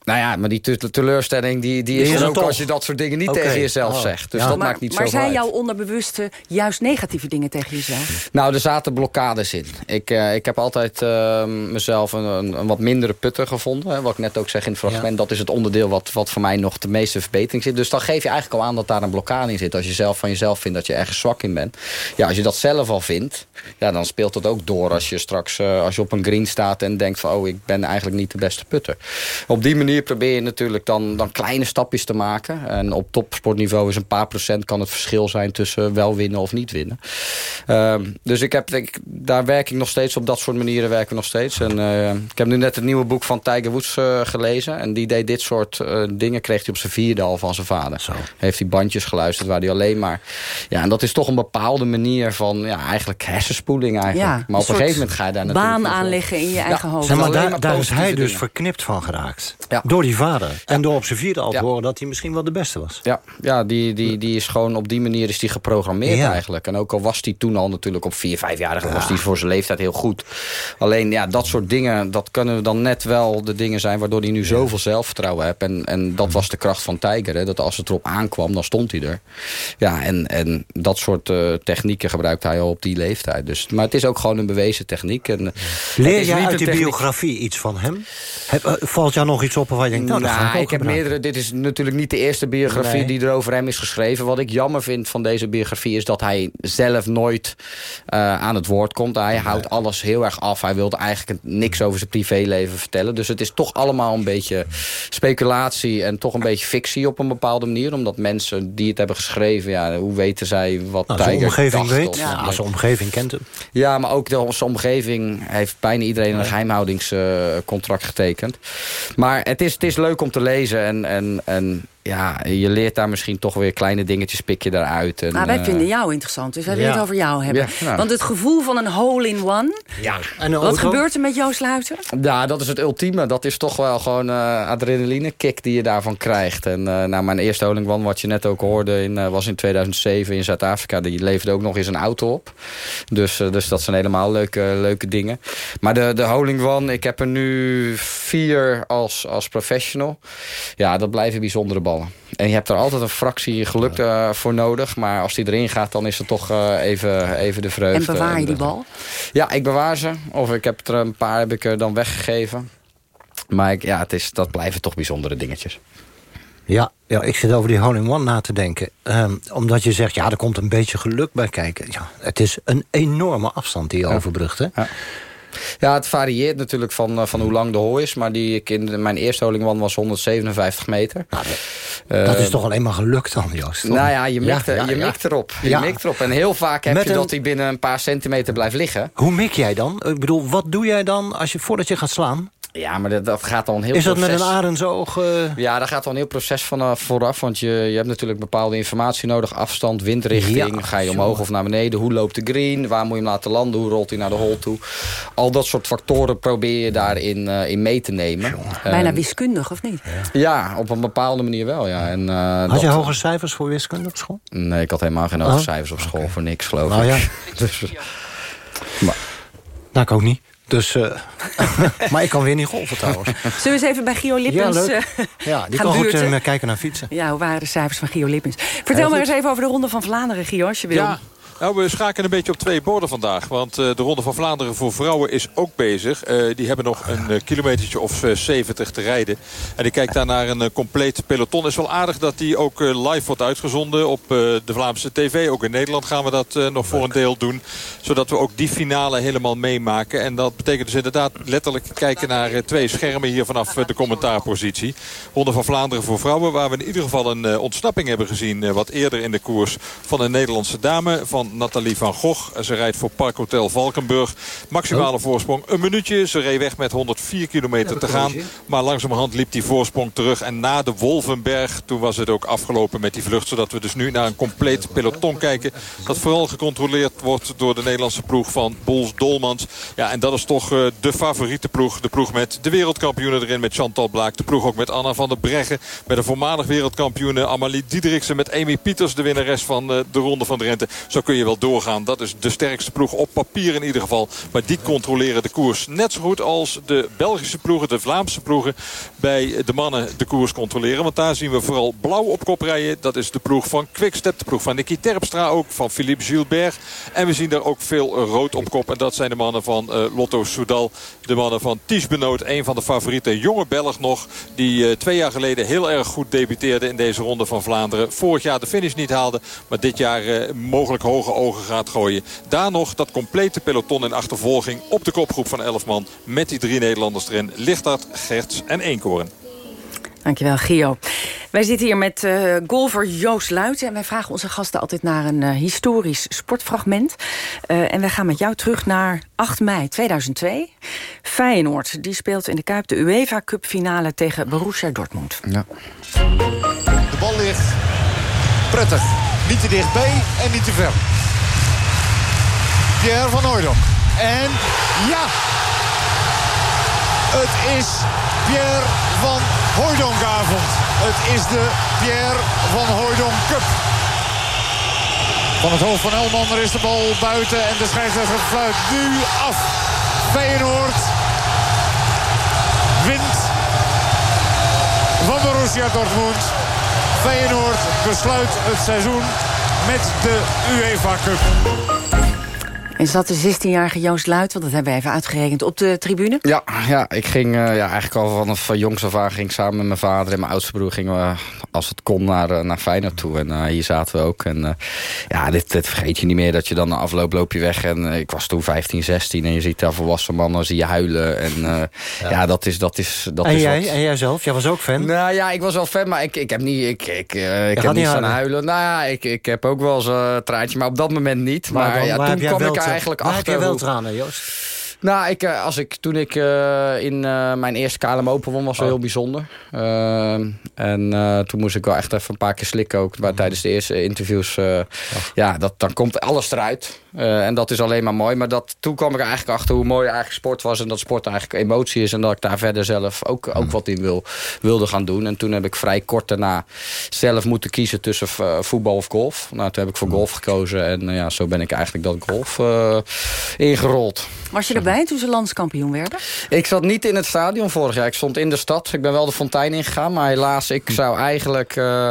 Nou ja, maar die te- te- teleurstelling die, die is is er ook toch? als je dat soort dingen niet tegen jezelf Oh. zegt. Dus Ja. dat maar maakt niet maar zoveel zijn uit. jouw onderbewuste juist negatieve dingen tegen jezelf? Nou, er zaten blokkades in. Ik, eh, ik heb altijd eh, mezelf een, een, een wat mindere putter gevonden. Hè, wat ik net ook zeg in het fragment. Dat is het onderdeel wat, wat voor mij nog de meeste verbetering zit. Dus dan geef je eigenlijk al aan dat daar een blokkade in zit. Als je zelf van jezelf vindt dat je ergens zwak in bent. Ja, als je dat zelf al vindt, ja, dan speelt dat ook door. Als je straks eh, als je op een green staat en denkt van... oh, ik ben eigenlijk niet de beste putter. Op die manier probeer je natuurlijk dan, dan kleine stapjes te maken. En op topsportniveau is een paar procent kan het verschil zijn... tussen wel winnen of niet winnen. Ehm, dus ik heb, ik, daar werk ik nog steeds op dat soort manieren werken we nog steeds. En, eh, ik heb nu net het nieuwe boek van Tiger Woods eh, gelezen. En die deed dit soort eh, dingen, kreeg hij op zijn vierde al van zijn vader. Heeft hij bandjes geluisterd waar hij alleen maar... Ja, en dat is toch een bepaalde manier van ja, eigenlijk hersenspoeling eigenlijk. Ja, maar op een gegeven moment ga je daar natuurlijk... Baan aanleggen in je Ja, eigen hoofd. Zeg maar, alleen daar, maar daar is hij dus dingen. verknipt van geraakt. Door die vader. En door op zijn vierde al te horen dat hij misschien wel de beste was. Ja, ja die, die, die is gewoon op die manier is die geprogrammeerd Ja. eigenlijk. En ook al was hij toen al natuurlijk op 4, 5-jarige... was hij voor zijn leeftijd heel goed. Alleen ja, dat soort dingen, dat kunnen dan net wel de dingen zijn... waardoor hij nu zoveel zelfvertrouwen heeft. En, en dat was de kracht van Tiger. Hè, dat als het erop aankwam, dan stond hij er. Ja, en, en dat soort eh, technieken gebruikt hij al op die leeftijd. Dus, maar het is ook gewoon een bewezen techniek. En, eh, Leer jij uit die techniek- biografie iets van hem? Heb, eh, valt jou nog iets op waar je denkt, nou, dat ga ik Nou, ook ik heb gebruiken? meerdere. Dit is natuurlijk niet de eerste biografie Nee. die er over hem is geschreven. Wat ik jammer vind van deze biografie is dat hij zelf nooit eh, aan het woord komt. Hij houdt alles heel erg af. Hij wilde eigenlijk niks over zijn privéleven vertellen. Dus het is toch allemaal een beetje speculatie en toch een beetje fictie op een bepaalde manier. Omdat mensen die het hebben geschreven, ja, hoe weten zij wat Nou, Tiger omgeving weet. Ja, zijn omgeving kent hem. ja, maar ook de, zijn omgeving heeft bijna iedereen een geheimhoudingscontract getekend. Maar het is, het is leuk om te lezen. En, en, en ja, je leert daar misschien toch weer kleine dingetjes pik je daaruit. En, Maar wij eh, vinden jou interessant, dus wij willen ja. het over jou hebben. Ja, nou. Want het gevoel van een hole-in-one... Ja, Wat gebeurt er met Joost Luiten? Ja, dat is het ultieme. Dat is toch wel gewoon eh adrenaline kick die je daarvan krijgt. En eh, nou, mijn eerste Hole in One, wat je net ook hoorde, in, eh, was in 2007 in Zuid-Afrika. Die leverde ook nog eens een auto op. Dus, eh, dus dat zijn helemaal leuke, leuke dingen. Maar de, de Hole in One, ik heb er nu vier als, als professional. Ja, dat blijven bijzondere ballen. En je hebt er altijd een fractie geluk eh, voor nodig. Maar als die erin gaat, dan is het toch eh, even, even de vreugde. En bewaar je de- die bal? ja, ik bewaar ze. Of ik heb er een paar heb ik er dan weggegeven. Maar ik, ja, het is, dat blijven toch bijzondere dingetjes. Ja, ja, ik zit over die hole-in-one na te denken. Ehm, omdat je zegt, ja, er komt een beetje geluk bij kijken. Ja, het is een enorme afstand die je overbrugt, hè? Ja, het varieert natuurlijk van, uh, van hoe lang de hol is. Maar die ik in mijn eerste holingwan was 157 meter. Nou, dat is toch alleen maar gelukt dan, Joost? Toch? Nou ja, je mikt, ja, ja, je mikt erop. Je mikt erop. En heel vaak heb Met je een... dat hij binnen een paar centimeter blijft liggen. Hoe mik jij dan? Ik bedoel, wat doe jij dan als je, voordat je gaat slaan? Ja, maar dat, dat gaat dan een heel Is dat proces. met een arendsoog? Uh... Ja, daar gaat al een heel proces van uh, vooraf. Want je, je hebt natuurlijk bepaalde informatie nodig. Afstand, windrichting. Ja, ga je omhoog of naar beneden? Hoe loopt de green? Waar moet je hem laten landen? Hoe rolt hij naar de hole toe? Al dat soort factoren probeer je daarin uh, in mee te nemen. Bijna wiskundig, of niet? Ja, ja op een bepaalde manier wel, ja. En, had dat... je hoge cijfers voor wiskunde op school? Nee, ik had helemaal geen hoge oh. cijfers op school. Okay. Voor niks, geloof nou, ik. Ja. dus, maar. Nou, ik ook niet. Dus, uh, maar ik kan weer niet golven trouwens. Zullen we eens even bij Gio Lippens ja, leuk. ja, die kan goed uh, kijken naar fietsen. Ja, hoe waren de cijfers van Gio Lippens? Vertel maar eens even over de Ronde van Vlaanderen, Gio, als je wil. Ja. Nou, we schakelen een beetje op twee borden vandaag. Want uh, de Ronde van Vlaanderen voor vrouwen is ook bezig. Uh, die hebben nog een uh, kilometertje of 70 te rijden. En ik kijk daar naar een compleet peloton. Het is wel aardig dat die ook live wordt uitgezonden op de Vlaamse tv. Ook in Nederland gaan we dat nog voor een deel doen. Zodat we ook die finale helemaal meemaken. En dat betekent dus inderdaad letterlijk kijken naar twee schermen hier vanaf de commentaarpositie. Ronde van Vlaanderen voor vrouwen. Waar we in ieder geval een ontsnapping hebben gezien. wat eerder in de koers van een Nederlandse dame. Van Nathalie van Gogh. Ze rijdt voor Parkhotel Valkenburg. Maximale oh. voorsprong een minuutje. Ze reed weg met 104 kilometer te gaan. Maar langzamerhand liep die voorsprong terug. En na de Wolvenberg, toen was het ook afgelopen met die vlucht. Zodat we dus nu naar een compleet peloton kijken. Dat vooral gecontroleerd wordt door de Nederlandse ploeg van Bols Dolmans. Ja, en dat is toch uh, de favoriete ploeg. De ploeg met de wereldkampioenen erin met Chantal Blaak. De ploeg ook met Anna van der Breggen. Met een voormalig wereldkampioene Amalie Diederiksen. Met Amy Pieters, de winnares van uh, de Ronde van Drenthe. Zo kun je wel doorgaan. Dat is de sterkste ploeg op papier in ieder geval. Maar die controleren de koers net zo goed als de Belgische ploegen, de Vlaamse ploegen bij de mannen de koers controleren. Want daar zien we vooral blauw op kop rijden. Dat is de ploeg van Quickstep, de ploeg van Nicky Terpstra ook, van Philippe Gilbert. En we zien daar ook veel rood op kop. En dat zijn de mannen van uh, Lotto Soudal. De mannen van Ties Benoot, een van de favoriete jonge Belg nog. Die uh, twee jaar geleden heel erg goed debuteerde in deze ronde van Vlaanderen. Vorig jaar de finish niet haalde, maar dit jaar uh, mogelijk hoge ogen gaat gooien. Daar nog dat complete peloton in achtervolging op de kopgroep van 11 man. Met die drie Nederlanders erin. Lichtart, Gerts en Eenkoorn. Dankjewel, Gio. Wij zitten hier met uh, golfer Joost Luiten. En wij vragen onze gasten altijd naar een uh, historisch sportfragment. Uh, en wij gaan met jou terug naar 8 mei 2002. Feyenoord die speelt in de Kuip de UEFA Cup finale tegen Borussia Dortmund. Ja. De bal ligt prettig. Niet te dichtbij en niet te ver. Pierre van Hooydonk. En ja, het is Pierre van Hooydonkavond. Het is de Pierre van Hooydonk Cup. Van het hoofd van Elman, er is de bal buiten en de scheidsrechter fluit nu af. Feyenoord wint van Borussia Dortmund. Feyenoord besluit het seizoen met de UEFA Cup. En zat de 16-jarige Joost Luit, want dat hebben we even uitgerekend, op de tribune? Ja, ja ik ging uh, ja, eigenlijk al vanaf jongs af aan ging samen met mijn vader en mijn oudste broer gingen we, als het kon, naar, uh, naar Feyenoord toe. En uh, hier zaten we ook. En ja, dit, dit vergeet je niet meer, dat je dan na afloop loop je weg. En ik was toen 15, 16 en je ziet daar volwassen mannen, zie je huilen. En ja. ja, dat is dat is dat en is jij, wat. en jij zelf? Jij was ook fan? Nou ja, ik was wel fan, maar ik, ik heb niet, ik, ik, ik heb niet staan huilen. Nou ja, ik, ik heb ook wel eens een traantje, maar op dat moment niet. Maar, maar dan, ja, toen kwam ik eigenlijk achter. heb jij wel tranen, Joost? Nou, ik, als ik, toen ik uh, in uh, mijn eerste KLM Open won, was wel oh. heel bijzonder. Uh, en toen moest ik wel echt even een paar keer slikken ook. Maar tijdens de eerste interviews, oh. ja, dat, dan komt alles eruit. En dat is alleen maar mooi. Maar dat, toen kwam ik eigenlijk achter hoe mooi eigenlijk sport was. En dat sport eigenlijk emotie is. En dat ik daar verder zelf ook, ook wat in wil, wilde gaan doen. En toen heb ik vrij kort daarna zelf moeten kiezen tussen voetbal of golf. Nou, toen heb ik voor golf gekozen. En ja, zo ben ik eigenlijk dat golf ingerold. Was je erbij toen ze landskampioen werden? Ik zat niet in het stadion vorig jaar. Ik stond in de stad. Ik ben wel de fontein ingegaan. Maar helaas, ik zou eigenlijk... Uh,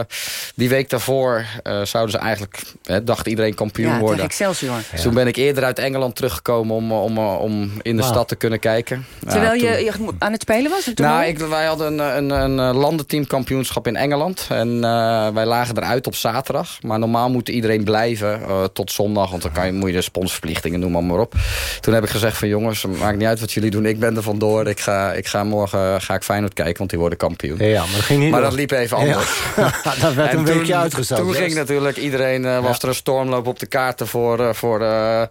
die week daarvoor uh, zouden ze eigenlijk... Hè, dacht iedereen kampioen ja, worden. Excelsior. Dus toen ben ik eerder uit Engeland teruggekomen... om, om, om in de wow. stad te kunnen kijken. Terwijl ja, je, je, aan het spelen was? Nou, ik, wij hadden een, een, een landenteamkampioenschap in Engeland. En uh, wij lagen eruit op zaterdag. Maar normaal moet iedereen blijven tot zondag. Want dan kan je, moet je de sponsorverplichtingen noemen maar op. Toen heb ik gezegd van jongens maakt niet uit wat jullie doen. Ik ben er vandoor. Ik ga, ik ga morgen ga ik Feyenoord kijken, want die worden kampioen. Ja, maar dat ging niet Maar dat liep even anders. Ja, dat werd En een toen- weekje uitgesteld. Toen ging natuurlijk iedereen, eh, was er een stormloop op de kaarten voor, eh, voor eh,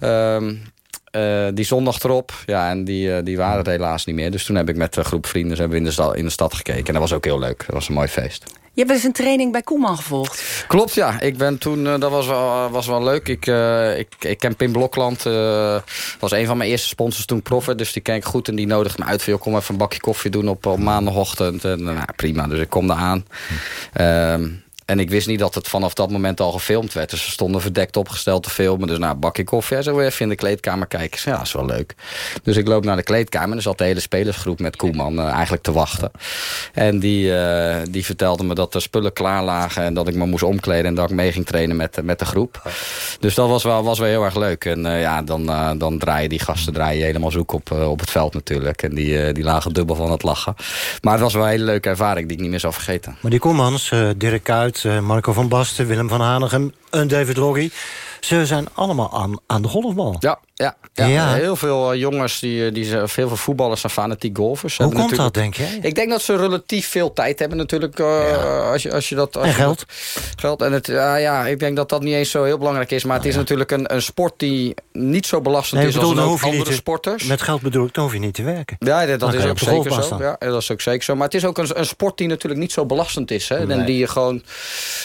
ehm, eh, die zondag erop. Ja, en die, eh, die waren er helaas niet meer. Dus toen heb ik met een groep vrienden hebben we in de, stad, in de stad gekeken. En dat was ook heel leuk. Dat was een mooi feest. Je hebt dus een training bij Koeman gevolgd. Klopt, ja. Ik ben toen, eh, dat was wel, was wel leuk. Ik, ik, ik ken Pim Blokland. eh was een van mijn eerste sponsors toen ik prof werd. Dus die ken ik goed en die nodigde me uit. Van, joh, kom even een bakje koffie doen op, op maandagochtend. En, nou, prima, dus ik kom daar aan. Ehm, en ik wist niet dat het vanaf dat moment al gefilmd werd. Dus ze stonden verdekt opgesteld te filmen. Dus nou, bakje koffie. Zei, wil je even in de kleedkamer kijken? Ja, is wel leuk. Dus ik loop naar de kleedkamer. En er zat de hele spelersgroep met Koeman eh, eigenlijk te wachten. En die, eh, die vertelde me dat de spullen klaar lagen. En dat ik me moest omkleden. En dat ik mee ging trainen met, met de groep. Dus dat was wel, was wel heel erg leuk. En eh, ja, dan, dan draaien die gasten draaien helemaal zoek op, op het veld natuurlijk. En die, die lagen dubbel van het lachen. Maar het was wel een hele leuke ervaring die ik niet meer zal vergeten. Maar die Koemans, Dirk Kuyt, eh, Marco van Basten, Willem van Hanegem... en David Loggy, ze zijn allemaal aan, aan de golfbal. Ja, ja, ja. Ja. heel veel eh, jongens, die, die, zijn- veel, veel voetballers zijn fanatiek golfers. Hoe komt dat, denk jij? Ik denk dat ze relatief veel tijd hebben natuurlijk. eh, als, je, als je dat, als En je geld. geld. En het, ja, ja, ik denk dat dat niet eens zo heel belangrijk is. Maar het is natuurlijk een, een sport die niet zo belastend Nee, is bedoel, als je andere te- sporters. Met geld bedoel ik, dan hoef je niet te werken. Ja, dat, is je ook zeker zo. Ja, dat is ook zeker zo. Maar het is ook een, een sport die natuurlijk niet zo belastend is. Hè? Nee. En die je gewoon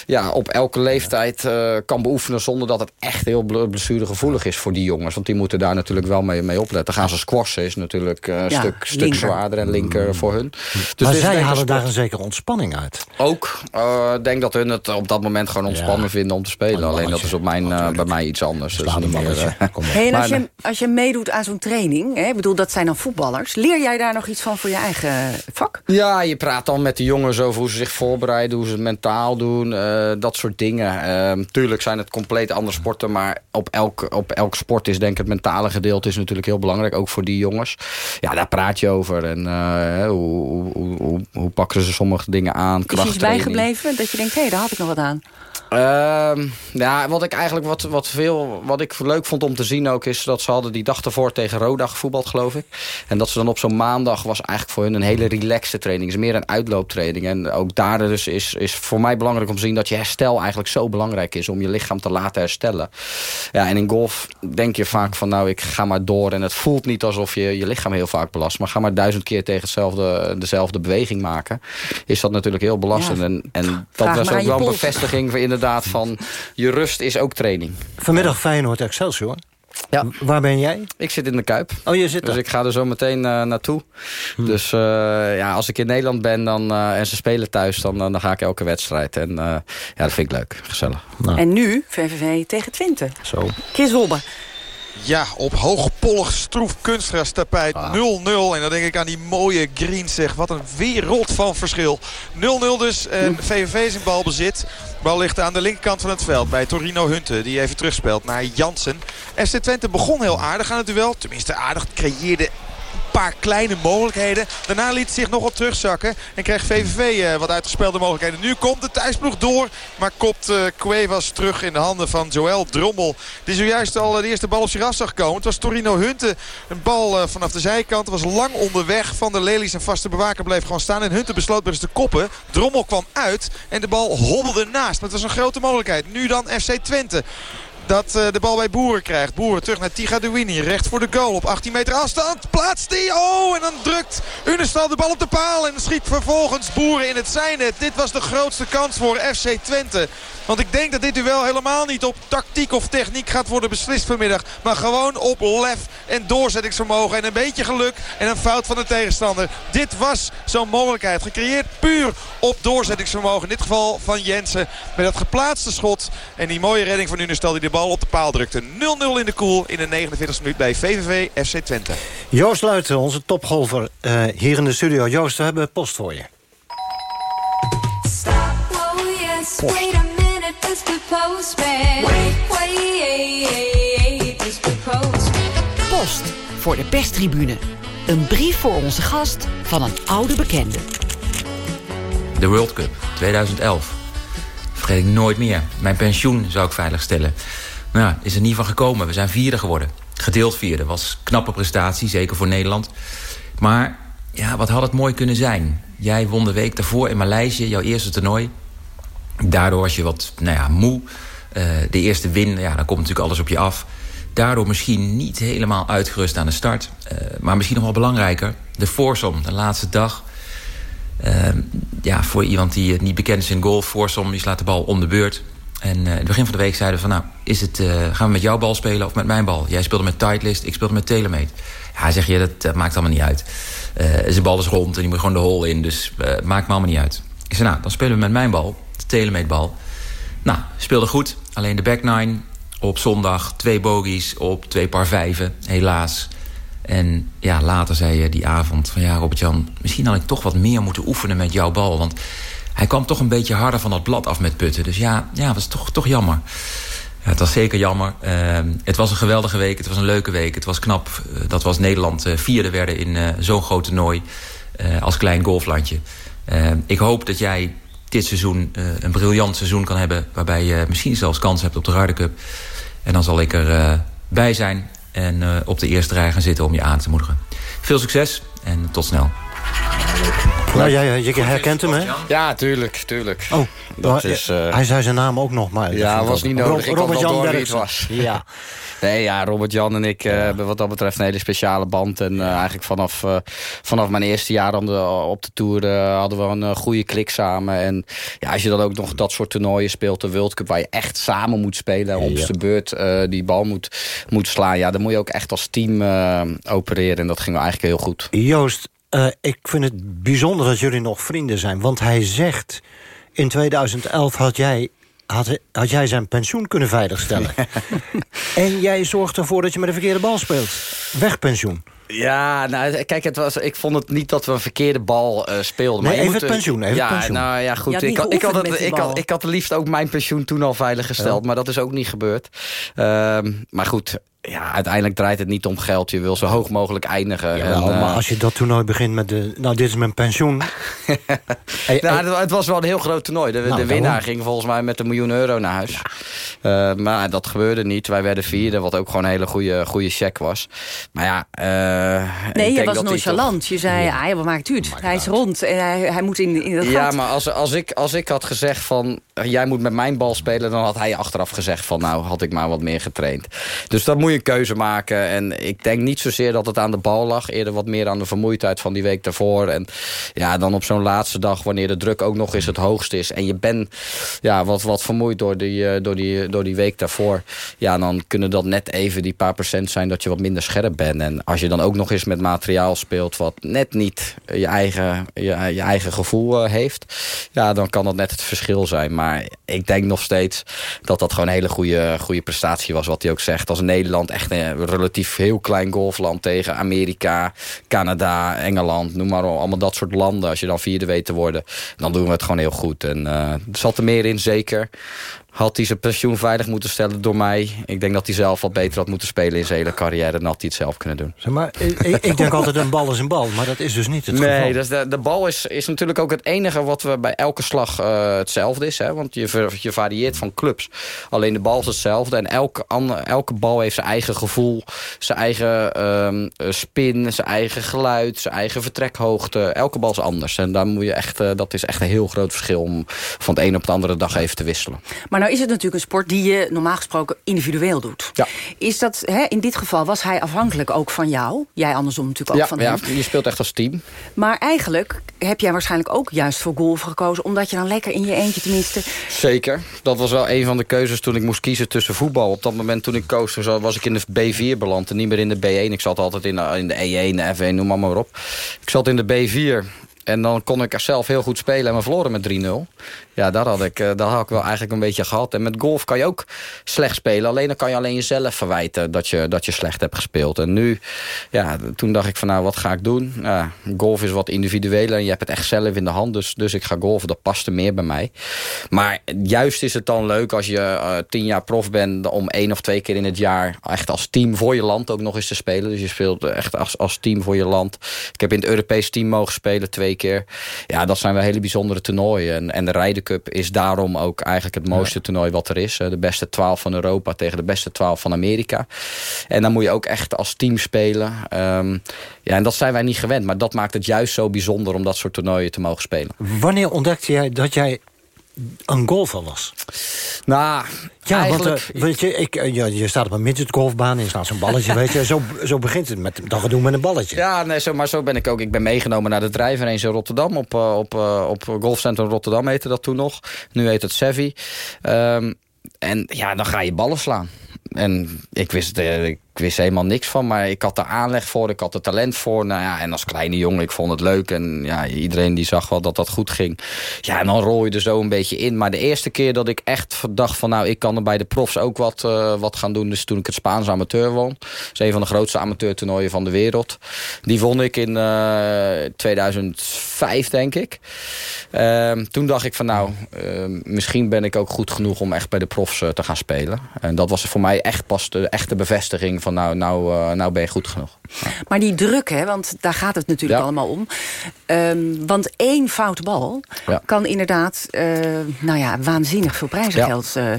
ja, op elke leeftijd eh, kan beoefenen... zonder dat het echt heel ble- blessuregevoelig is voor die jongens. Want die moeten daar natuurlijk wel mee, mee opletten. Gaan ze squashen is natuurlijk eh, een Ja, stuk, stuk linker. zwaarder en linker voor hun. Dus maar zij halen daar een zekere ontspanning uit. Ook. eh, Ik denk dat hun het op dat moment gewoon ontspannen vinden om te spelen. Alleen dat is op mijn, eh, bij mij iets anders. Dus niet meer, eh, Hey, en als, je, als je meedoet aan zo'n training, hè, ik bedoel, dat zijn dan voetballers... leer jij daar nog iets van voor je eigen vak? Ja, je praat dan met de jongens over hoe ze zich voorbereiden, hoe ze het mentaal doen, eh, dat soort dingen. Eh, tuurlijk zijn het compleet andere sporten, maar op elk, op elk sport is denk ik het mentale gedeelte is natuurlijk heel belangrijk, ook voor die jongens. Ja, daar praat je over en eh, hoe, hoe, hoe, hoe, pakken ze sommige dingen aan, Is iets bijgebleven dat je denkt, hé, hey, daar had ik nog wat aan? Ehm, ja, wat ik eigenlijk wat, wat, veel, wat ik leuk vond om te zien ook is dat ze hadden die dag ervoor tegen Roda gevoetbald, geloof ik. En dat ze dan op zo'n maandag was eigenlijk voor hun een hele relaxte training. Het is meer een uitlooptraining. En ook daar dus is, is voor mij belangrijk om te zien dat je herstel eigenlijk zo belangrijk is om je lichaam te laten herstellen. Ja, en in golf denk je vaak van nou, ik ga maar door. En het voelt niet alsof je je lichaam heel vaak belast. Maar ga maar duizend keer tegen hetzelfde, dezelfde beweging maken. Is dat natuurlijk heel belastend. Ja. En, en dat was ook wel een bevestiging inderdaad van je rust is ook training. Vanmiddag Feyenoord Excelsior. Ja. Waar ben jij? Ik zit in de Kuip. Oh, je zit Dus daar. ik ga er zo meteen eh, naartoe. Dus eh, ja, als ik in Nederland ben dan, eh, en ze spelen thuis, dan, dan ga ik elke wedstrijd. En eh, ja, dat vind ik leuk. Gezellig. En nu VVV tegen Twente. Zo. Wobbe. Ja, op hoogpollig stroef kunstgras tapijt 0-0. En dan denk ik aan die mooie greens zeg. Wat een wereld van verschil. 0-0 dus. En VVV is in balbezit. Bal ligt aan de linkerkant van het veld bij Torino Hunte. Die even terugspeelt naar Jansen. FC Twente begon heel aardig aan het duel. Tenminste aardig. Creëerde paar kleine mogelijkheden. Daarna liet zich nog wat terugzakken. En kreeg VVV eh, wat uitgespeelde mogelijkheden. Nu komt de thuisploeg door. Maar kopt eh Cuevas terug in de handen van Joël Drommel. Die zojuist al de eerste bal op zich af zag komen. Het was Torino Hunte. Een bal eh, vanaf de zijkant. Was lang onderweg van de Lelies. En vaste bewaker bleef gewoon staan. En Hunte besloot bij de koppen. Drommel kwam uit. En de bal hobbelde naast. Maar het was een grote mogelijkheid. Nu dan FC Twente dat eh, de bal bij Boeren krijgt. Boeren terug naar Tigadouini. Recht voor de goal op 18 meter afstand. Plaatst die. Oh, en dan drukt Unestal de bal op de paal. En schiet vervolgens Boeren in het zijnet. Dit was de grootste kans voor FC Twente. Want ik denk dat dit duel helemaal niet op tactiek of techniek gaat worden beslist vanmiddag. Maar gewoon op lef en doorzettingsvermogen. En een beetje geluk en een fout van de tegenstander. Dit was zo'n mogelijkheid. Gecreëerd puur op doorzettingsvermogen. In dit geval van Jensen. Met dat geplaatste schot. En die mooie redding van Unestal die de bal op de paal drukte. 0-0 in de koel in de 49e minuut bij VVV FC Twente. Joost Luiten, onze topgolfer, eh, hier in de studio. Joost, we hebben post voor je. Oh yes, wait a minute, Mr. Postman. Wait, wait, Mr. Postman. Post voor de perstribune. Een brief voor onze gast van een oude bekende. De World Cup 2011. Vergeet ik nooit meer. Mijn pensioen zou ik veiligstellen. Nou, is er niet van gekomen. We zijn vierde geworden. gedeeld vierde. Was knappe prestatie, zeker voor Nederland. Maar ja, wat had het mooi kunnen zijn? Jij won de week daarvoor in Maleisië, jouw eerste toernooi. Daardoor was je wat nou ja, moe. Uh, de eerste win, ja, dan komt natuurlijk alles op je af. Daardoor misschien niet helemaal uitgerust aan de start. Uh, maar misschien nog wel belangrijker, de voorsom, de laatste dag. Uh, ja, voor iemand die niet bekend is in golf, voorsom, je slaat de bal om de beurt. En in het begin van de week zeiden we van... nou, is het, gaan we met jouw bal spelen of met mijn bal? Jij speelde met Titleist, ik speelde met Telemate. Ja, zeg je, dat maakt allemaal niet uit. zijn bal is rond en die moet gewoon de hole in, dus maakt me allemaal niet uit. Ik zei, nou, dan spelen we met mijn bal, de Telemate-bal. Nou, speelde goed. Alleen de back nine op zondag twee bogies op twee par vijven, helaas. En ja, later zei je die avond van ja, Robert-Jan... misschien had ik toch wat meer moeten oefenen met jouw bal. Want hij kwam toch een beetje harder van dat blad af met putten. Dus ja, ja was toch, toch jammer. Ja, het was zeker jammer. Uh, het was een geweldige week, het was een leuke week. Het was knap uh, dat was Nederland uh, vierde werden in uh, zo'n groot toernooi... als klein golflandje. ik hoop dat jij dit seizoen een briljant seizoen kan hebben... waarbij je misschien zelfs kans hebt op de Ryder Cup. En dan zal ik er bij zijn en op de eerste rij gaan zitten om je aan te moedigen. Veel succes en tot snel. Nou, jij, je herkent hem, hè? Ja, tuurlijk, tuurlijk. Oh, dat is, uh... hij zei zijn naam ook nog, maar... Ja, was niet nodig. Ro Robert Jan het was. Ja. Nee, ja, Robert-Jan en ik uh, hebben wat dat betreft een hele speciale band. En uh, eigenlijk vanaf, vanaf mijn eerste jaar op de, op de Tour hadden we een goede klik samen. En ja, als je dan ook nog dat soort toernooien speelt, de World Cup... waar je echt samen moet spelen, op ja. de beurt die bal moet, moet slaan... ja, dan moet je ook echt als team opereren. En dat ging eigenlijk heel goed. Joost, ik vind het bijzonder dat jullie nog vrienden zijn. Want hij zegt, in 2011 had jij had, had jij zijn pensioen kunnen veiligstellen. en jij zorgt ervoor dat je met de verkeerde bal speelt. Wegpensioen. Ja, nou, kijk, het was, ik vond het niet dat we een verkeerde bal uh, speelden. Nee, maar even moet, het pensioen, even ja, het pensioen. Nou ja, goed. Ik, ik, had het, ik, had, ik had liefst ook mijn pensioen toen al veiliggesteld. Ja. Maar dat is ook niet gebeurd. Uh, maar goed, ja, uiteindelijk draait het niet om geld. Je wil zo hoog mogelijk eindigen. Ja, en, maar uh, als je dat toernooi begint met de... Nou, dit is mijn pensioen. hey, nou, het, het was wel een heel groot toernooi. De, nou, de winnaar daarom. ging volgens mij met een miljoen euro naar huis. Ja. Uh, maar dat gebeurde niet. Wij werden vierde, wat ook gewoon een hele goede, goede check was. Maar ja... Uh, nee, je was nonchalant. Toch... Je zei, ja. ah, wat maakt u het? Hij is rond en hij, hij moet in, in dat Ja, gat. maar als, als, ik, als ik had gezegd van... jij moet met mijn bal spelen... dan had hij achteraf gezegd van... nou, had ik maar wat meer getraind. Dus dan moet je keuze maken. En ik denk niet zozeer dat het aan de bal lag. Eerder wat meer aan de vermoeidheid van die week daarvoor. En ja, dan op zo'n laatste dag, wanneer de druk ook nog eens het hoogst is. En je bent ja, wat, wat vermoeid door die, door, die, door die week daarvoor. Ja, dan kunnen dat net even die paar procent zijn dat je wat minder scherp bent. En als je dan ook nog eens met materiaal speelt wat net niet je eigen, je, je eigen gevoel uh, heeft. Ja, dan kan dat net het verschil zijn. Maar ik denk nog steeds dat dat gewoon een hele goede, goede prestatie was. Wat hij ook zegt. Als Nederland echt een relatief heel klein golfland tegen Amerika, Canada, Engeland, noem maar op, allemaal dat soort landen. Als je dan vierde weet te worden, dan doen we het gewoon heel goed. En uh, er zat er meer in, zeker. Had hij zijn pensioen veilig moeten stellen door mij. Ik denk dat hij zelf wat beter had moeten spelen in zijn hele carrière. Dan had hij het zelf kunnen doen. Zeg maar, ik, ik denk altijd een bal is een bal. Maar dat is dus niet het nee, geval. Dus de, de bal is, is natuurlijk ook het enige wat we bij elke slag uh, hetzelfde is. Hè? Want je, je varieert van clubs. Alleen de bal is hetzelfde. En elke, andere, elke bal heeft zijn eigen gevoel. Zijn eigen um, spin. Zijn eigen geluid. Zijn eigen vertrekhoogte. Elke bal is anders. En daar moet je echt, uh, dat is echt een heel groot verschil. Om van het een op de andere dag even te wisselen. Maar nou is het natuurlijk een sport die je normaal gesproken individueel doet. Ja. Is dat, hè, in dit geval was hij afhankelijk ook van jou. Jij andersom natuurlijk ook ja, van ja, hem. je speelt echt als team. Maar eigenlijk heb jij waarschijnlijk ook juist voor golf gekozen... omdat je dan lekker in je eentje tenminste... Zeker. Dat was wel een van de keuzes toen ik moest kiezen tussen voetbal. Op dat moment toen ik koos, was ik in de B4 beland... en niet meer in de B1. Ik zat altijd in de, in de E1, de F1, noem maar, maar op. Ik zat in de B4... En dan kon ik er zelf heel goed spelen en we verloren met 3-0. Ja, daar had, ik, daar had ik wel eigenlijk een beetje gehad. En met golf kan je ook slecht spelen. Alleen dan kan je alleen jezelf verwijten dat je, dat je slecht hebt gespeeld. En nu, ja, toen dacht ik van nou, wat ga ik doen? Golf is wat individueler en je hebt het echt zelf in de hand. Dus, dus ik ga golfen, dat paste meer bij mij. Maar juist is het dan leuk als je uh, tien jaar prof bent... om één of twee keer in het jaar echt als team voor je land ook nog eens te spelen. Dus je speelt echt als, als team voor je land. Ik heb in het Europees team mogen spelen twee keer. Ja, dat zijn wel hele bijzondere toernooien. En, en de Cup is daarom ook eigenlijk het mooiste toernooi wat er is. De beste 12 van Europa tegen de beste 12 van Amerika. En dan moet je ook echt als team spelen. Ehm, ja, en dat zijn wij niet gewend. Maar dat maakt het juist zo bijzonder om dat soort toernooien te mogen spelen. Wanneer ontdekte jij dat jij een golfer was? Nou, ja, eigenlijk- want, eh, weet je, ik, eh, je, je staat op een midgetgolfbaan en je slaat zo'n balletje, weet je. Zo, zo begint het met dat gedoe met een balletje. Ja, nee, zo, maar zo ben ik ook. Ik ben meegenomen naar de drijver eens in Rotterdam. Op, eh, op, op Golfcentrum Rotterdam heette dat toen nog. Nu heet het Sevi. Ehm, en ja, dan ga je ballen slaan. En ik wist, eh, ik wist helemaal niks van, maar ik had er aanleg voor, ik had er talent voor. Nou ja, en als kleine jongen, ik vond het leuk. En ja, iedereen die zag wel dat dat goed ging. Ja, en dan rol je er zo een beetje in. Maar de eerste keer dat ik echt dacht van... nou, ik kan er bij de profs ook wat, eh, wat gaan doen... dus toen ik het Spaanse amateur won. Dat is een van de grootste amateurtoernooien van de wereld. Die won ik in eh, 2005, denk ik. Ehm, toen dacht ik van nou, ehm, misschien ben ik ook goed genoeg... om echt bij de profs eh, te gaan spelen. En dat was voor mij echt pas de echte bevestiging van... nou, nou, eh, nou ben je goed genoeg. Maar die druk, hè, want daar gaat het natuurlijk Ja. allemaal om. Ehm, want één foute bal Ja. kan inderdaad eh, nou ja, waanzinnig veel prijzengeld... eh,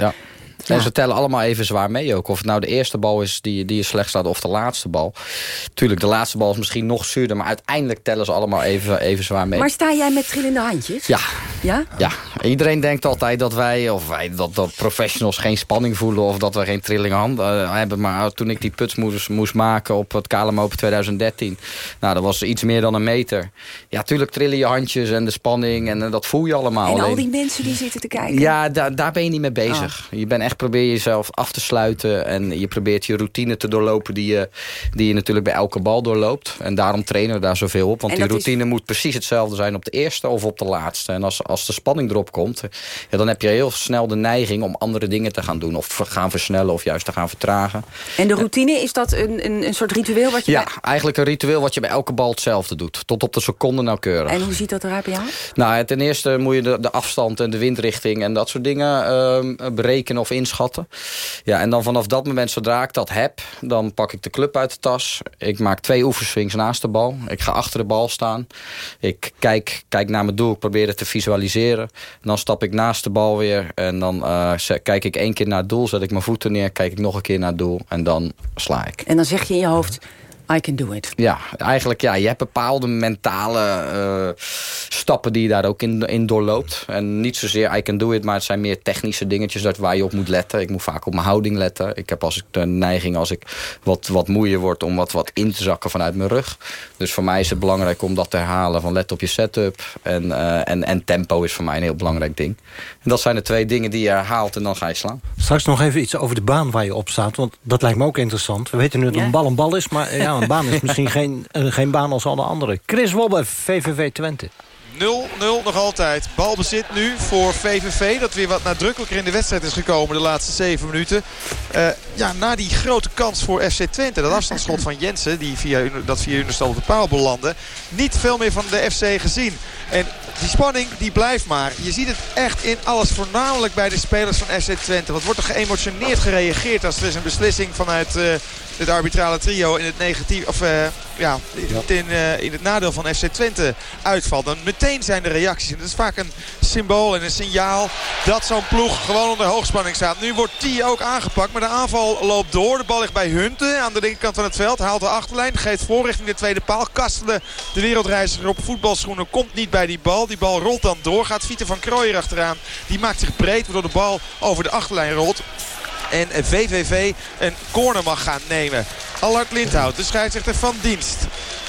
ja. En ze tellen allemaal even zwaar mee ook. Of het nou de eerste bal is die, die je slecht staat of de laatste bal. Tuurlijk, de laatste bal is misschien nog zuurder... maar uiteindelijk tellen ze allemaal even, even zwaar mee. Maar sta jij met trillende handjes? Ja, Ja? ja, iedereen denkt altijd dat wij, of wij, dat, dat professionals geen spanning voelen of dat we geen trilling handen eh, hebben. Maar toen ik die puts moest, moest maken op het KLM Open 2013, nou, dat was iets meer dan een meter. Ja, tuurlijk trillen je handjes en de spanning en eh, dat voel je allemaal. En al die mensen die zitten te kijken? ja, daar, daar ben je niet mee bezig. Je bent echt probeer jezelf af te sluiten. En je probeert je routine te doorlopen die je, die je natuurlijk bij elke bal doorloopt. En daarom trainen we daar zoveel op. Want die is- routine moet precies hetzelfde zijn op de eerste of op de laatste. En als, als de spanning erop komt, ja, dan heb je heel snel de neiging om andere dingen te gaan doen. Of gaan versnellen of juist te gaan vertragen. En de routine, is dat een, een, een soort ritueel wat je... Ja, bij- eigenlijk een ritueel wat je bij elke bal hetzelfde doet. Tot op de seconde nauwkeurig. En hoe ziet dat eruit bij jou? Nou, ten eerste moet je de, de afstand en de windrichting en dat soort dingen ehm, berekenen of inschatten. Ja, en dan vanaf dat moment, zodra ik dat heb, dan pak ik de club uit de tas. Ik maak twee oefenswings naast de bal. Ik ga achter de bal staan. Ik kijk, kijk naar mijn doel, ik probeer het te visualiseren. Dan stap ik naast de bal weer en dan eh, kijk ik één keer naar het doel, zet ik mijn voeten neer, kijk ik nog een keer naar het doel en dan sla ik. En dan zeg je in je hoofd, I can do it. Ja, eigenlijk ja. Je hebt bepaalde mentale eh, stappen die je daar ook in, in doorloopt. En niet zozeer I can do it, maar het zijn meer technische dingetjes dat waar je op moet letten. Ik moet vaak op mijn houding letten. Ik heb als ik de neiging als ik wat, wat moeier word om wat, wat in te zakken vanuit mijn rug. Dus voor mij is het belangrijk om dat te herhalen van let op je setup. En, eh, en, en tempo is voor mij een heel belangrijk ding. En dat zijn de twee dingen die je herhaalt en dan ga je slaan. Straks nog even iets over de baan waar je op staat. Want dat lijkt me ook interessant. We weten nu dat Ja. een bal een bal is. Maar ja, een baan is misschien geen, eh, geen baan als alle andere. Chris Wobbe, VVV Twente. 0-0 nog altijd. Balbezit nu voor VVV. Dat weer wat nadrukkelijker in de wedstrijd is gekomen de laatste 7 minuten. Eh, ja, na die grote kans voor FC Twente. Dat afstandsschot van Jensen. Die via, dat via Unestal op de paal belandde. Niet veel meer van de FC gezien. En die spanning die blijft maar. Je ziet het echt in alles. Voornamelijk bij de spelers van FC Twente. Wat wordt er geëmotioneerd gereageerd als er is een beslissing vanuit... eh, het arbitrale trio in het negatief of eh, ja, in, eh, in het nadeel van FC Twente uitvalt. Dan meteen zijn de reacties. En dat is vaak een symbool en een signaal dat zo'n ploeg gewoon onder hoogspanning staat. Nu wordt T ook aangepakt, maar de aanval loopt door. De bal ligt bij Hunten aan de linkerkant van het veld. Haalt de achterlijn, geeft voor richting de tweede paal. Kastelen, de wereldreiziger op voetbalschoenen, komt niet bij die bal. Die bal rolt dan door. Gaat Vieter van Krooijer achteraan. Die maakt zich breed, waardoor de bal over de achterlijn rolt. En VVV een corner mag gaan nemen. Allard Lindhout, de scheidsrechter van dienst.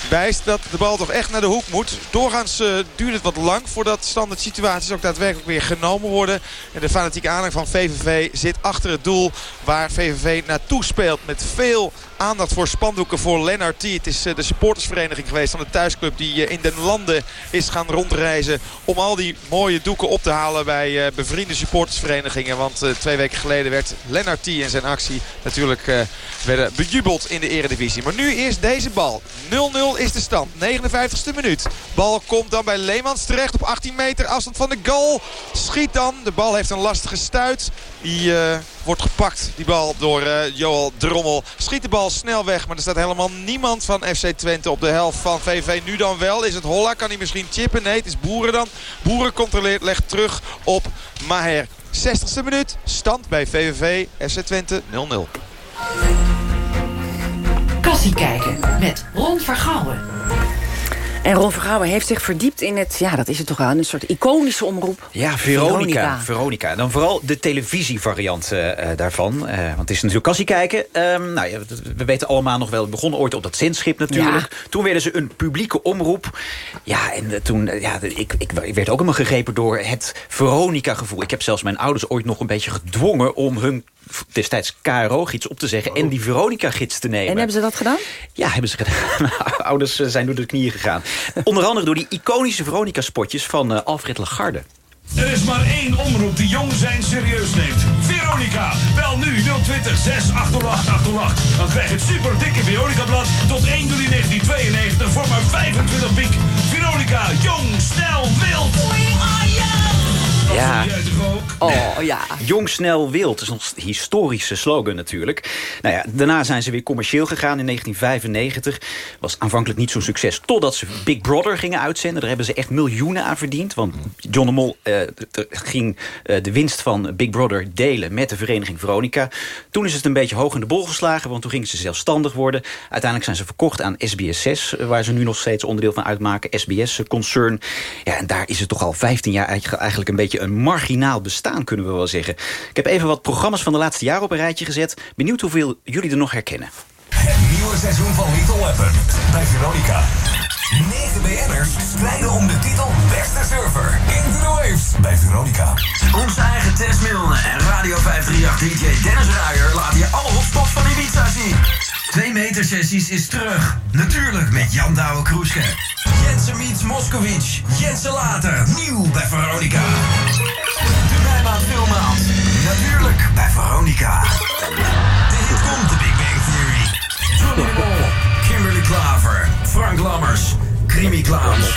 Wijst dat de bal toch echt naar de hoek moet. Doorgaans eh, duurt het wat lang voordat standaard situaties ook daadwerkelijk weer genomen worden. En de fanatieke aanhang van VVV zit achter het doel waar VVV naartoe speelt. Met veel aandacht voor spandoeken voor Lennart T. Het is eh, de supportersvereniging geweest van de thuisclub die eh, in den landen is gaan rondreizen. Om al die mooie doeken op te halen bij bevriende supportersverenigingen. Want twee weken geleden werd Lennart Lennart en zijn actie natuurlijk werden bejubeld in de eredivisie. Maar nu eerst deze bal. 0-0 is de stand. 59ste minuut. Bal komt dan bij Leemans terecht op 18 meter afstand van de goal. Schiet dan. De bal heeft een lastige stuit. Die eh, wordt gepakt, die bal, door uh, Joel Drommel. Schiet de bal snel weg, maar er staat helemaal niemand van FC Twente op de helft van VV. Nu dan wel. Is het Holla? Kan hij misschien chippen? Nee, het is Boeren dan. Boeren controleert, legt terug op Maher. 60ste minuut. Stand bij VVV. FC Twente 0-0. Kijken met Ron Vergouwen. En Ron Vergouwen heeft zich verdiept in het... ja, dat is het toch wel, een soort iconische omroep. Ja, Veronica. Veronica. Dan vooral de televisievariant uh, daarvan. Uh, want het is natuurlijk kassie kijken. Um, nou, ja, we weten allemaal nog wel, het begon ooit op dat zendschip natuurlijk. Ja. Toen werden ze een publieke omroep. Ja, en uh, toen, ja, ik, ik, ik, werd ook helemaal gegrepen door het Veronica-gevoel. Ik heb zelfs mijn ouders ooit nog een beetje gedwongen om hun destijds KRO-gids op te zeggen... en die Veronica-gids te nemen. En hebben ze dat gedaan? Ja, hebben ze gedaan. Ouders zijn door de knieën gegaan. Onder andere door die iconische Veronica-spotjes van uh, Alfred Lagarde. Er is maar één omroep die jong zijn serieus neemt. Veronica. Bel nu 020 688 808. Dan krijg je het super dikke Veronica-blad tot 1 juli 1992 voor maar 25 piek. Veronica. Jong, snel, wild. Ja. Oh, ja. Jong, snel, wild. Dat is ons historische slogan natuurlijk. Nou ja, daarna zijn ze weer commercieel gegaan in 1995. Was aanvankelijk niet zo'n succes. Totdat ze Big Brother gingen uitzenden. Daar hebben ze echt miljoenen aan verdiend. Want John de Mol uh, ging uh, de winst van Big Brother delen met de vereniging Veronica. Toen is het een beetje hoog in de bol geslagen. Want toen gingen ze zelfstandig worden. Uiteindelijk zijn ze verkocht aan SBS6. Waar ze nu nog steeds onderdeel van uitmaken. SBS-concern. Ja, en daar is het toch al 15 jaar eigenlijk een beetje een marginaal bestaan, kunnen we wel zeggen. Ik heb even wat programma's van de laatste jaren op een rijtje gezet. Benieuwd hoeveel jullie er nog herkennen. Het nieuwe seizoen van Little Weapon bij Veronica. 9 BN'ers strijden om de titel Beste Surfer. Into the Waves bij Veronica. Onze eigen Tess Milne en Radio 538 DJ Dennis Ruijer laten je alle hotspots van Ibiza zien. 2 meter sessies is terug. Natuurlijk met Jan Douwe Kroeske. Jensen meets Moskowitz. Jensen later. Nieuw bij Veronica. De Nijmaand Filmmaand. Natuurlijk bij Veronica. Hier komt de Big Bang Theory. Johnny de Mol. Kimberly Klaver. Frank Lammers. Creamy Clowns.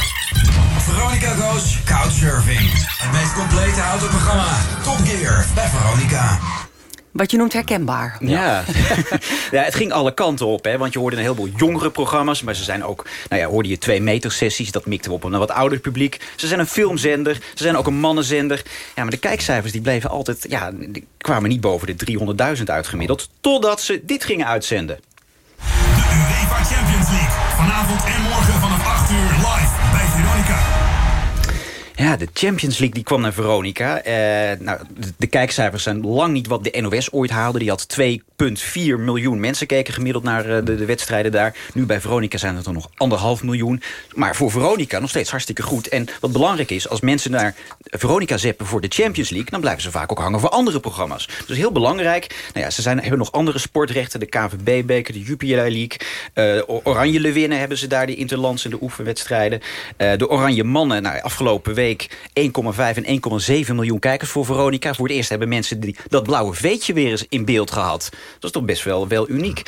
Veronica Goes Couchsurfing. Het meest complete autoprogramma. Top Gear bij Veronica. Wat je noemt herkenbaar. Ja, ja het ging alle kanten op. Hè, want je hoorde een heleboel jongere programma's. Maar ze zijn ook, nou ja, hoorde je twee meter sessies. Dat mikte op een wat ouder publiek. Ze zijn een filmzender. Ze zijn ook een mannenzender. Ja, maar de kijkcijfers die bleven altijd, ja, die kwamen niet boven de 300.000 uitgemiddeld. Totdat ze dit gingen uitzenden. De UEFA Champions League. Vanavond en morgen Ja, de Champions League die kwam naar Veronica. Eh, nou, de, kijkcijfers zijn lang niet wat de NOS ooit haalde. Die had 2,4 miljoen mensen keken gemiddeld naar uh, de, de, wedstrijden daar. Nu bij Veronica zijn het er nog anderhalf miljoen. Maar voor Veronica nog steeds hartstikke goed. En wat belangrijk is, als mensen naar Veronica zeppen voor de Champions League... dan blijven ze vaak ook hangen voor andere programma's. Dus heel belangrijk. Nou ja, ze zijn, hebben nog andere sportrechten. De KVB-beker, de Jupiler League. Uh, Oranje Lewinnen hebben ze daar, de interlands en de oefenwedstrijden. de Oranje Mannen, nou, afgelopen week 1,5 en 1,7 miljoen kijkers voor Veronica. Voor het eerst hebben mensen die, dat blauwe veetje weer eens in beeld gehad. Dat is toch best wel, wel uniek.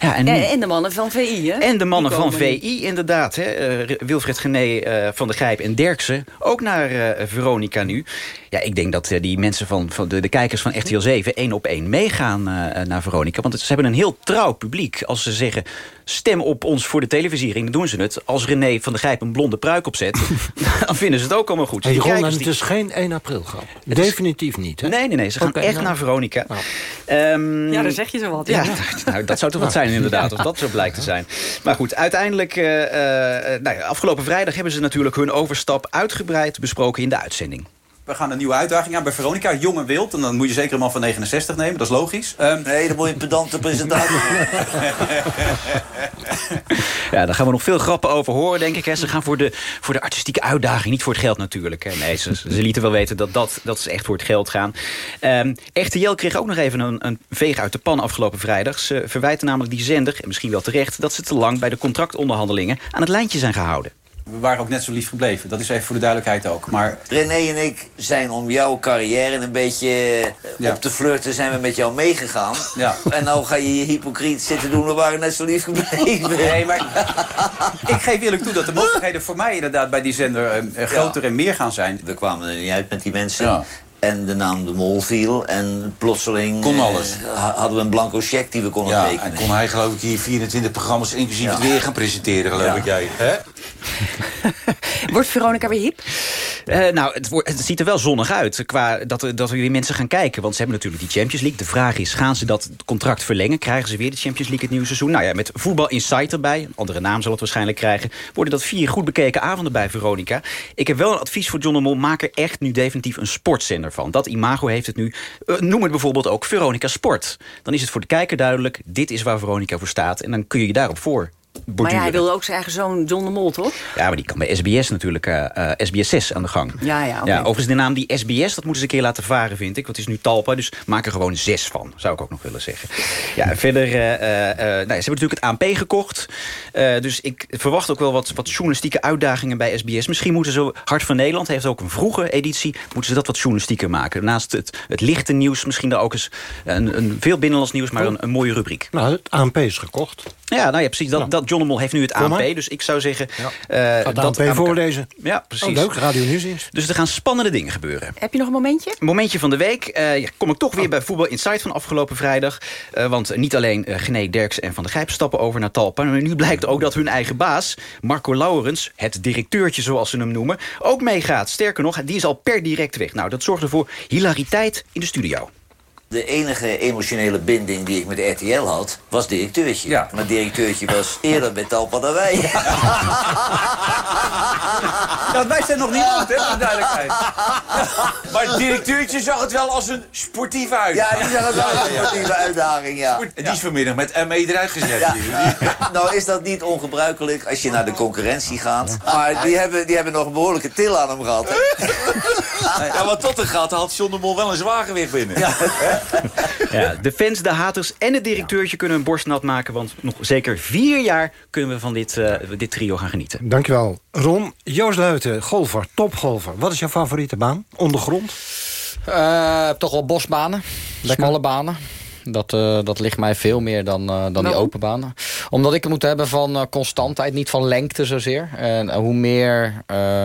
Ja, en, nu... en, de mannen van VI, hè? En de mannen van VI, inderdaad. Hè? Uh, Wilfred Gené uh, van de Grijp en Derksen. Ook naar uh, Veronica nu. Ja, ik denk dat die mensen van, van de, de, kijkers van RTL 7... één op één meegaan naar Veronica. Want ze hebben een heel trouw publiek. Als ze zeggen, stem op ons voor de televisiering, dan doen ze het. Als René van de Grijp een blonde pruik opzet... dan vinden ze het ook allemaal goed. Hey, Ron, het is geen 1 april grap. Definitief niet, hè? Nee, nee, nee. Ze gaan okay, echt nou. naar Veronica. Nou. Um, ja, dan zeg je zo wat. Ja, nou, dat zou toch wat zijn inderdaad, als dat zo blijkt te zijn. Maar goed, uiteindelijk... Uh, uh, nou ja, afgelopen vrijdag hebben ze natuurlijk hun overstap uitgebreid besproken in de uitzending. We gaan een nieuwe uitdaging aan bij Veronica. Jong en wild. En dan moet je zeker een man van 69 nemen. Dat is logisch. Um, nee, dan moet je een pedante presentatie. ja, daar gaan we nog veel grappen over horen, denk ik. Hè. Ze gaan voor de, voor de artistieke uitdaging. Niet voor het geld natuurlijk. Hè. Nee, ze, ze lieten wel weten dat, dat, dat ze echt voor het geld gaan. Um, RTL kreeg ook nog even een, een veeg uit de pan afgelopen vrijdag. Ze verwijten namelijk die zender, en misschien wel terecht... dat ze te lang bij de contractonderhandelingen aan het lijntje zijn gehouden. We waren ook net zo lief gebleven. Dat is even voor de duidelijkheid ook. Maar René en ik zijn om jouw carrière een beetje eh, op te flirten... zijn we met jou meegegaan. Ja. En nou ga je je hypocriet zitten doen... we waren net zo lief gebleven. Nee, maar ik geef eerlijk toe dat de mogelijkheden voor mij inderdaad bij die zender eh, eh, groter en meer gaan zijn. We kwamen er niet uit met die mensen. En de naam De Mol viel. En plotseling Kon alles. ha- hadden we een blanco cheque die we konden Ja, tekenen. en kon hij geloof ik hier 24 programma's inclusief het weer gaan presenteren, geloof ik jij. Hè? Wordt Veronica weer hip? Eh, nou, het, ziet er wel zonnig uit qua dat, dat er die mensen gaan kijken. Want ze hebben natuurlijk die Champions League. De vraag is, gaan ze dat contract verlengen? Krijgen ze weer de Champions League het nieuwe seizoen? Nou ja, met Voetbal Insight erbij, een andere naam zal het waarschijnlijk krijgen... worden dat vier goed bekeken avonden bij Veronica. Ik heb wel een advies voor John de Mol. Maak er echt nu definitief een sportzender van. Dat imago heeft het nu. Eh, noem het bijvoorbeeld ook Veronica Sport. Dan is het voor de kijker duidelijk, dit is waar Veronica voor staat. En dan kun je je daarop voor Maar ja, hij wilde ook zijn eigen zoon John de Mol, toch? Ja, maar die kan bij SBS natuurlijk, eh, eh, SBS 6 aan de gang. Ja, ja, oké. ja, overigens de naam die SBS, dat moeten ze een keer laten varen, vind ik. Want het is nu Talpa, dus maak er gewoon zes van. Zou ik ook nog willen zeggen. Ja, verder, eh, eh, eh, nou, ze hebben natuurlijk het ANP gekocht. Eh, dus ik verwacht ook wel wat, wat journalistieke uitdagingen bij SBS. Misschien moeten ze, Hart van Nederland heeft ook een vroege editie... moeten ze dat wat journalistieker maken. Naast het, het lichte nieuws, misschien daar ook eens een, een veel binnenlands nieuws... maar een, een mooie rubriek. Nou, het ANP is gekocht. Ja, nou ja, precies. Dat, dat John de Mol heeft nu het. ANP. Dus ik zou zeggen... eh, Gaat de dat ANP aan- voorlezen. Ja, precies. Oh, leuk, Radio Nieuwsdienst. Dus er gaan spannende dingen gebeuren. Heb je nog een momentje? Een momentje van de week. eh, ja, kom ik toch Oh. weer bij Voetbal Insight van afgelopen vrijdag. Eh, want niet alleen uh, Gené Derks en Van der Gijp stappen over naar Talpa. Maar nu blijkt ook dat hun eigen baas, Marco Laurens... het directeurtje zoals ze hem noemen, ook meegaat. Sterker nog, die is al per direct weg. Nou, dat zorgde voor hilariteit in de studio. De enige emotionele binding die ik met RTL had, was directeurtje. Maar directeurtje was eerder bij Talpa dan wij. Ja, wij zijn nog niet goed, hè, voor de duidelijkheid. Maar directeurtje zag het wel als een sportieve uitdaging. Ja, die zag het wel als een sportieve uitdaging, ja. En die is vanmiddag met ME eruit gezet. Ja. Nou is dat niet ongebruikelijk als je naar de concurrentie gaat. Maar die hebben, die hebben nog een behoorlijke til aan hem gehad. hè. Ja, wat tot er gaat, had John de Mol wel een zwaargewicht binnen. Ja. Ja, de fans, de haters en het directeurtje kunnen hun borst nat maken... want nog zeker vier jaar kunnen we van dit, eh, dit trio gaan genieten. Dankjewel. Ron, Joost Luiten, golfer, topgolfer. Wat is jouw favoriete baan? Ondergrond? Eh, toch wel bosbanen. Smalle banen. Dat, eh, dat ligt mij veel meer dan, eh, dan die Waarom? open banen. Omdat ik het moet hebben van eh, constantheid, niet van lengte zozeer. En hoe meer eh,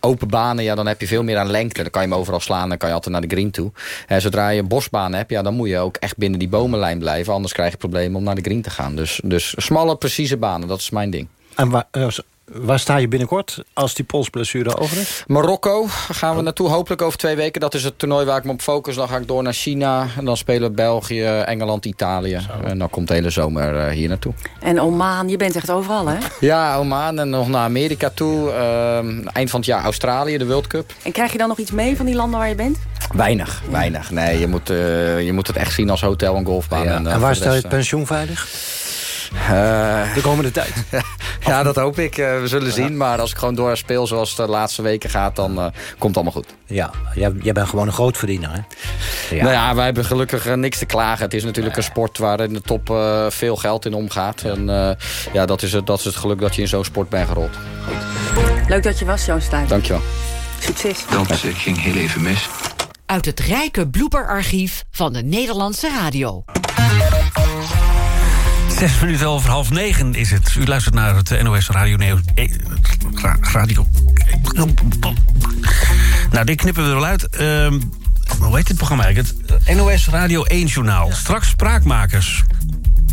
open banen, ja, dan heb je veel meer aan lengte. Dan kan je hem overal slaan, dan kan je altijd naar de green toe. En zodra je een bosbaan hebt, ja, dan moet je ook echt binnen die bomenlijn blijven. Anders krijg je problemen om naar de green te gaan. Dus, dus smalle, precieze banen, dat is mijn ding. En waar, eh, waar sta je binnenkort als die polsblessure over is? Marokko gaan we naartoe, hopelijk over twee weken. Dat is het toernooi waar ik me op focus. Dan ga ik door naar China. En dan spelen we België, Engeland, Italië. En dan komt de hele zomer eh, hier naartoe. En Oman, je bent echt overal, hè? Ja, Oman en nog naar Amerika toe. Ehm, eind van het jaar Australië, de World Cup. En krijg je dan nog iets mee van die landen waar je bent? Weinig, weinig. Nee, je moet, eh, je moet het echt zien als hotel en golfbaan. En, eh, en waar stel je het pensioen veilig? Eh, De komende tijd. ja, dat hoop ik. Eh, we zullen zien. Maar als ik gewoon door speel zoals het de laatste weken gaat... dan eh, komt het allemaal goed. Ja, jij, jij bent gewoon een grootverdiener, hè? Ja. Nou ja, wij hebben gelukkig niks te klagen. Het is natuurlijk een sport waar in de top eh, veel geld in omgaat. En eh, ja, dat is, het, dat is het geluk dat je in zo'n sport bent gerold. Leuk dat je was, Joost Stuy. Dankjewel. Succes. Dat ging heel even mis. Uit het rijke blooperarchief van de Nederlandse radio. Zes minuten over half negen is het. U luistert naar het NOS Radio Neo... eh, ra- radio... Nou, dit knippen we er wel uit. Ehm, hoe heet dit programma eigenlijk? Het NOS Radio 1-journaal. Straks spraakmakers.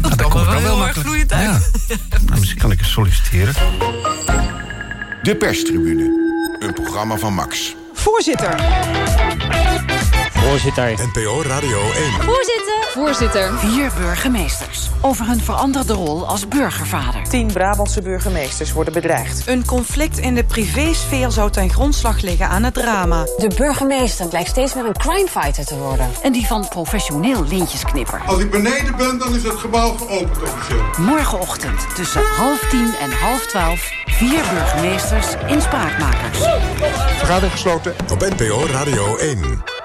Dat daar kom ik dan wel makkelijk. Ja. Nou, misschien kan ik eens solliciteren. De perstribune. Een programma van Max. Voorzitter. Voorzitter. NPO Radio 1. Voorzitter. Voorzitter. Vier burgemeesters over hun veranderde rol als burgervader. Tien Brabantse burgemeesters worden bedreigd. Een conflict in de privésfeer zou ten grondslag liggen aan het drama. De burgemeester blijkt steeds meer een crimefighter te worden. En die van professioneel lintjesknipper. Als ik beneden ben, dan is het gebouw geopend officieel. Morgenochtend tussen half tien en half twaalf. Vier burgemeesters in Spraakmakers. Vergadering gesloten. Op NPO Radio 1.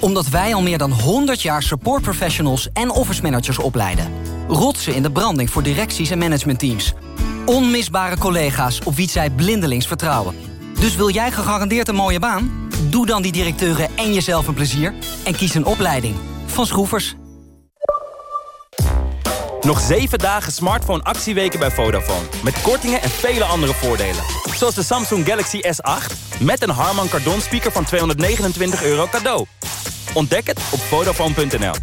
Omdat wij al meer dan 100 jaar support professionals en office managers opleiden. Rotsen in de branding voor directies en managementteams. Onmisbare collega's op wie zij blindelings vertrouwen. Dus wil jij gegarandeerd een mooie baan? Doe dan die directeuren en jezelf een plezier. En kies een opleiding. Van Schroefers. Nog 7 dagen smartphone actieweken bij Vodafone. Met kortingen en vele andere voordelen. Zoals de Samsung Galaxy S8 met een Harman Kardon speaker van 229 euro cadeau. Ontdek het op Vodafone.nl.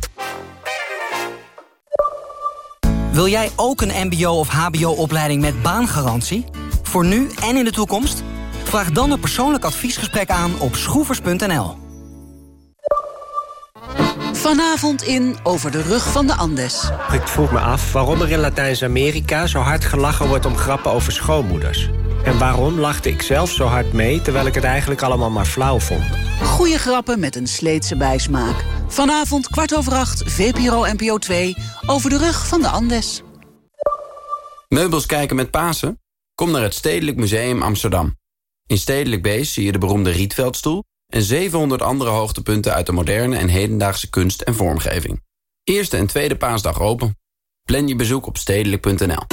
Wil jij ook een mbo- of hbo-opleiding met baangarantie? Voor nu en in de toekomst? Vraag dan een persoonlijk adviesgesprek aan op schroevers.nl. Vanavond in Over de Rug van de Andes. Ik vroeg me af waarom er in Latijns-Amerika zo hard gelachen wordt om grappen over schoonmoeders. En waarom lachte ik zelf zo hard mee, terwijl ik het eigenlijk allemaal maar flauw vond. Goeie grappen met een Sleetse bijsmaak. Vanavond kwart over acht, VPRO NPO 2, Over de Rug van de Andes. Meubels kijken met Pasen? Kom naar het Stedelijk Museum Amsterdam. In Stedelijk Beest zie je de beroemde Rietveldstoel... en 700 andere hoogtepunten uit de moderne en hedendaagse kunst en vormgeving. Eerste en tweede paasdag open. Plan je bezoek op stedelijk.nl.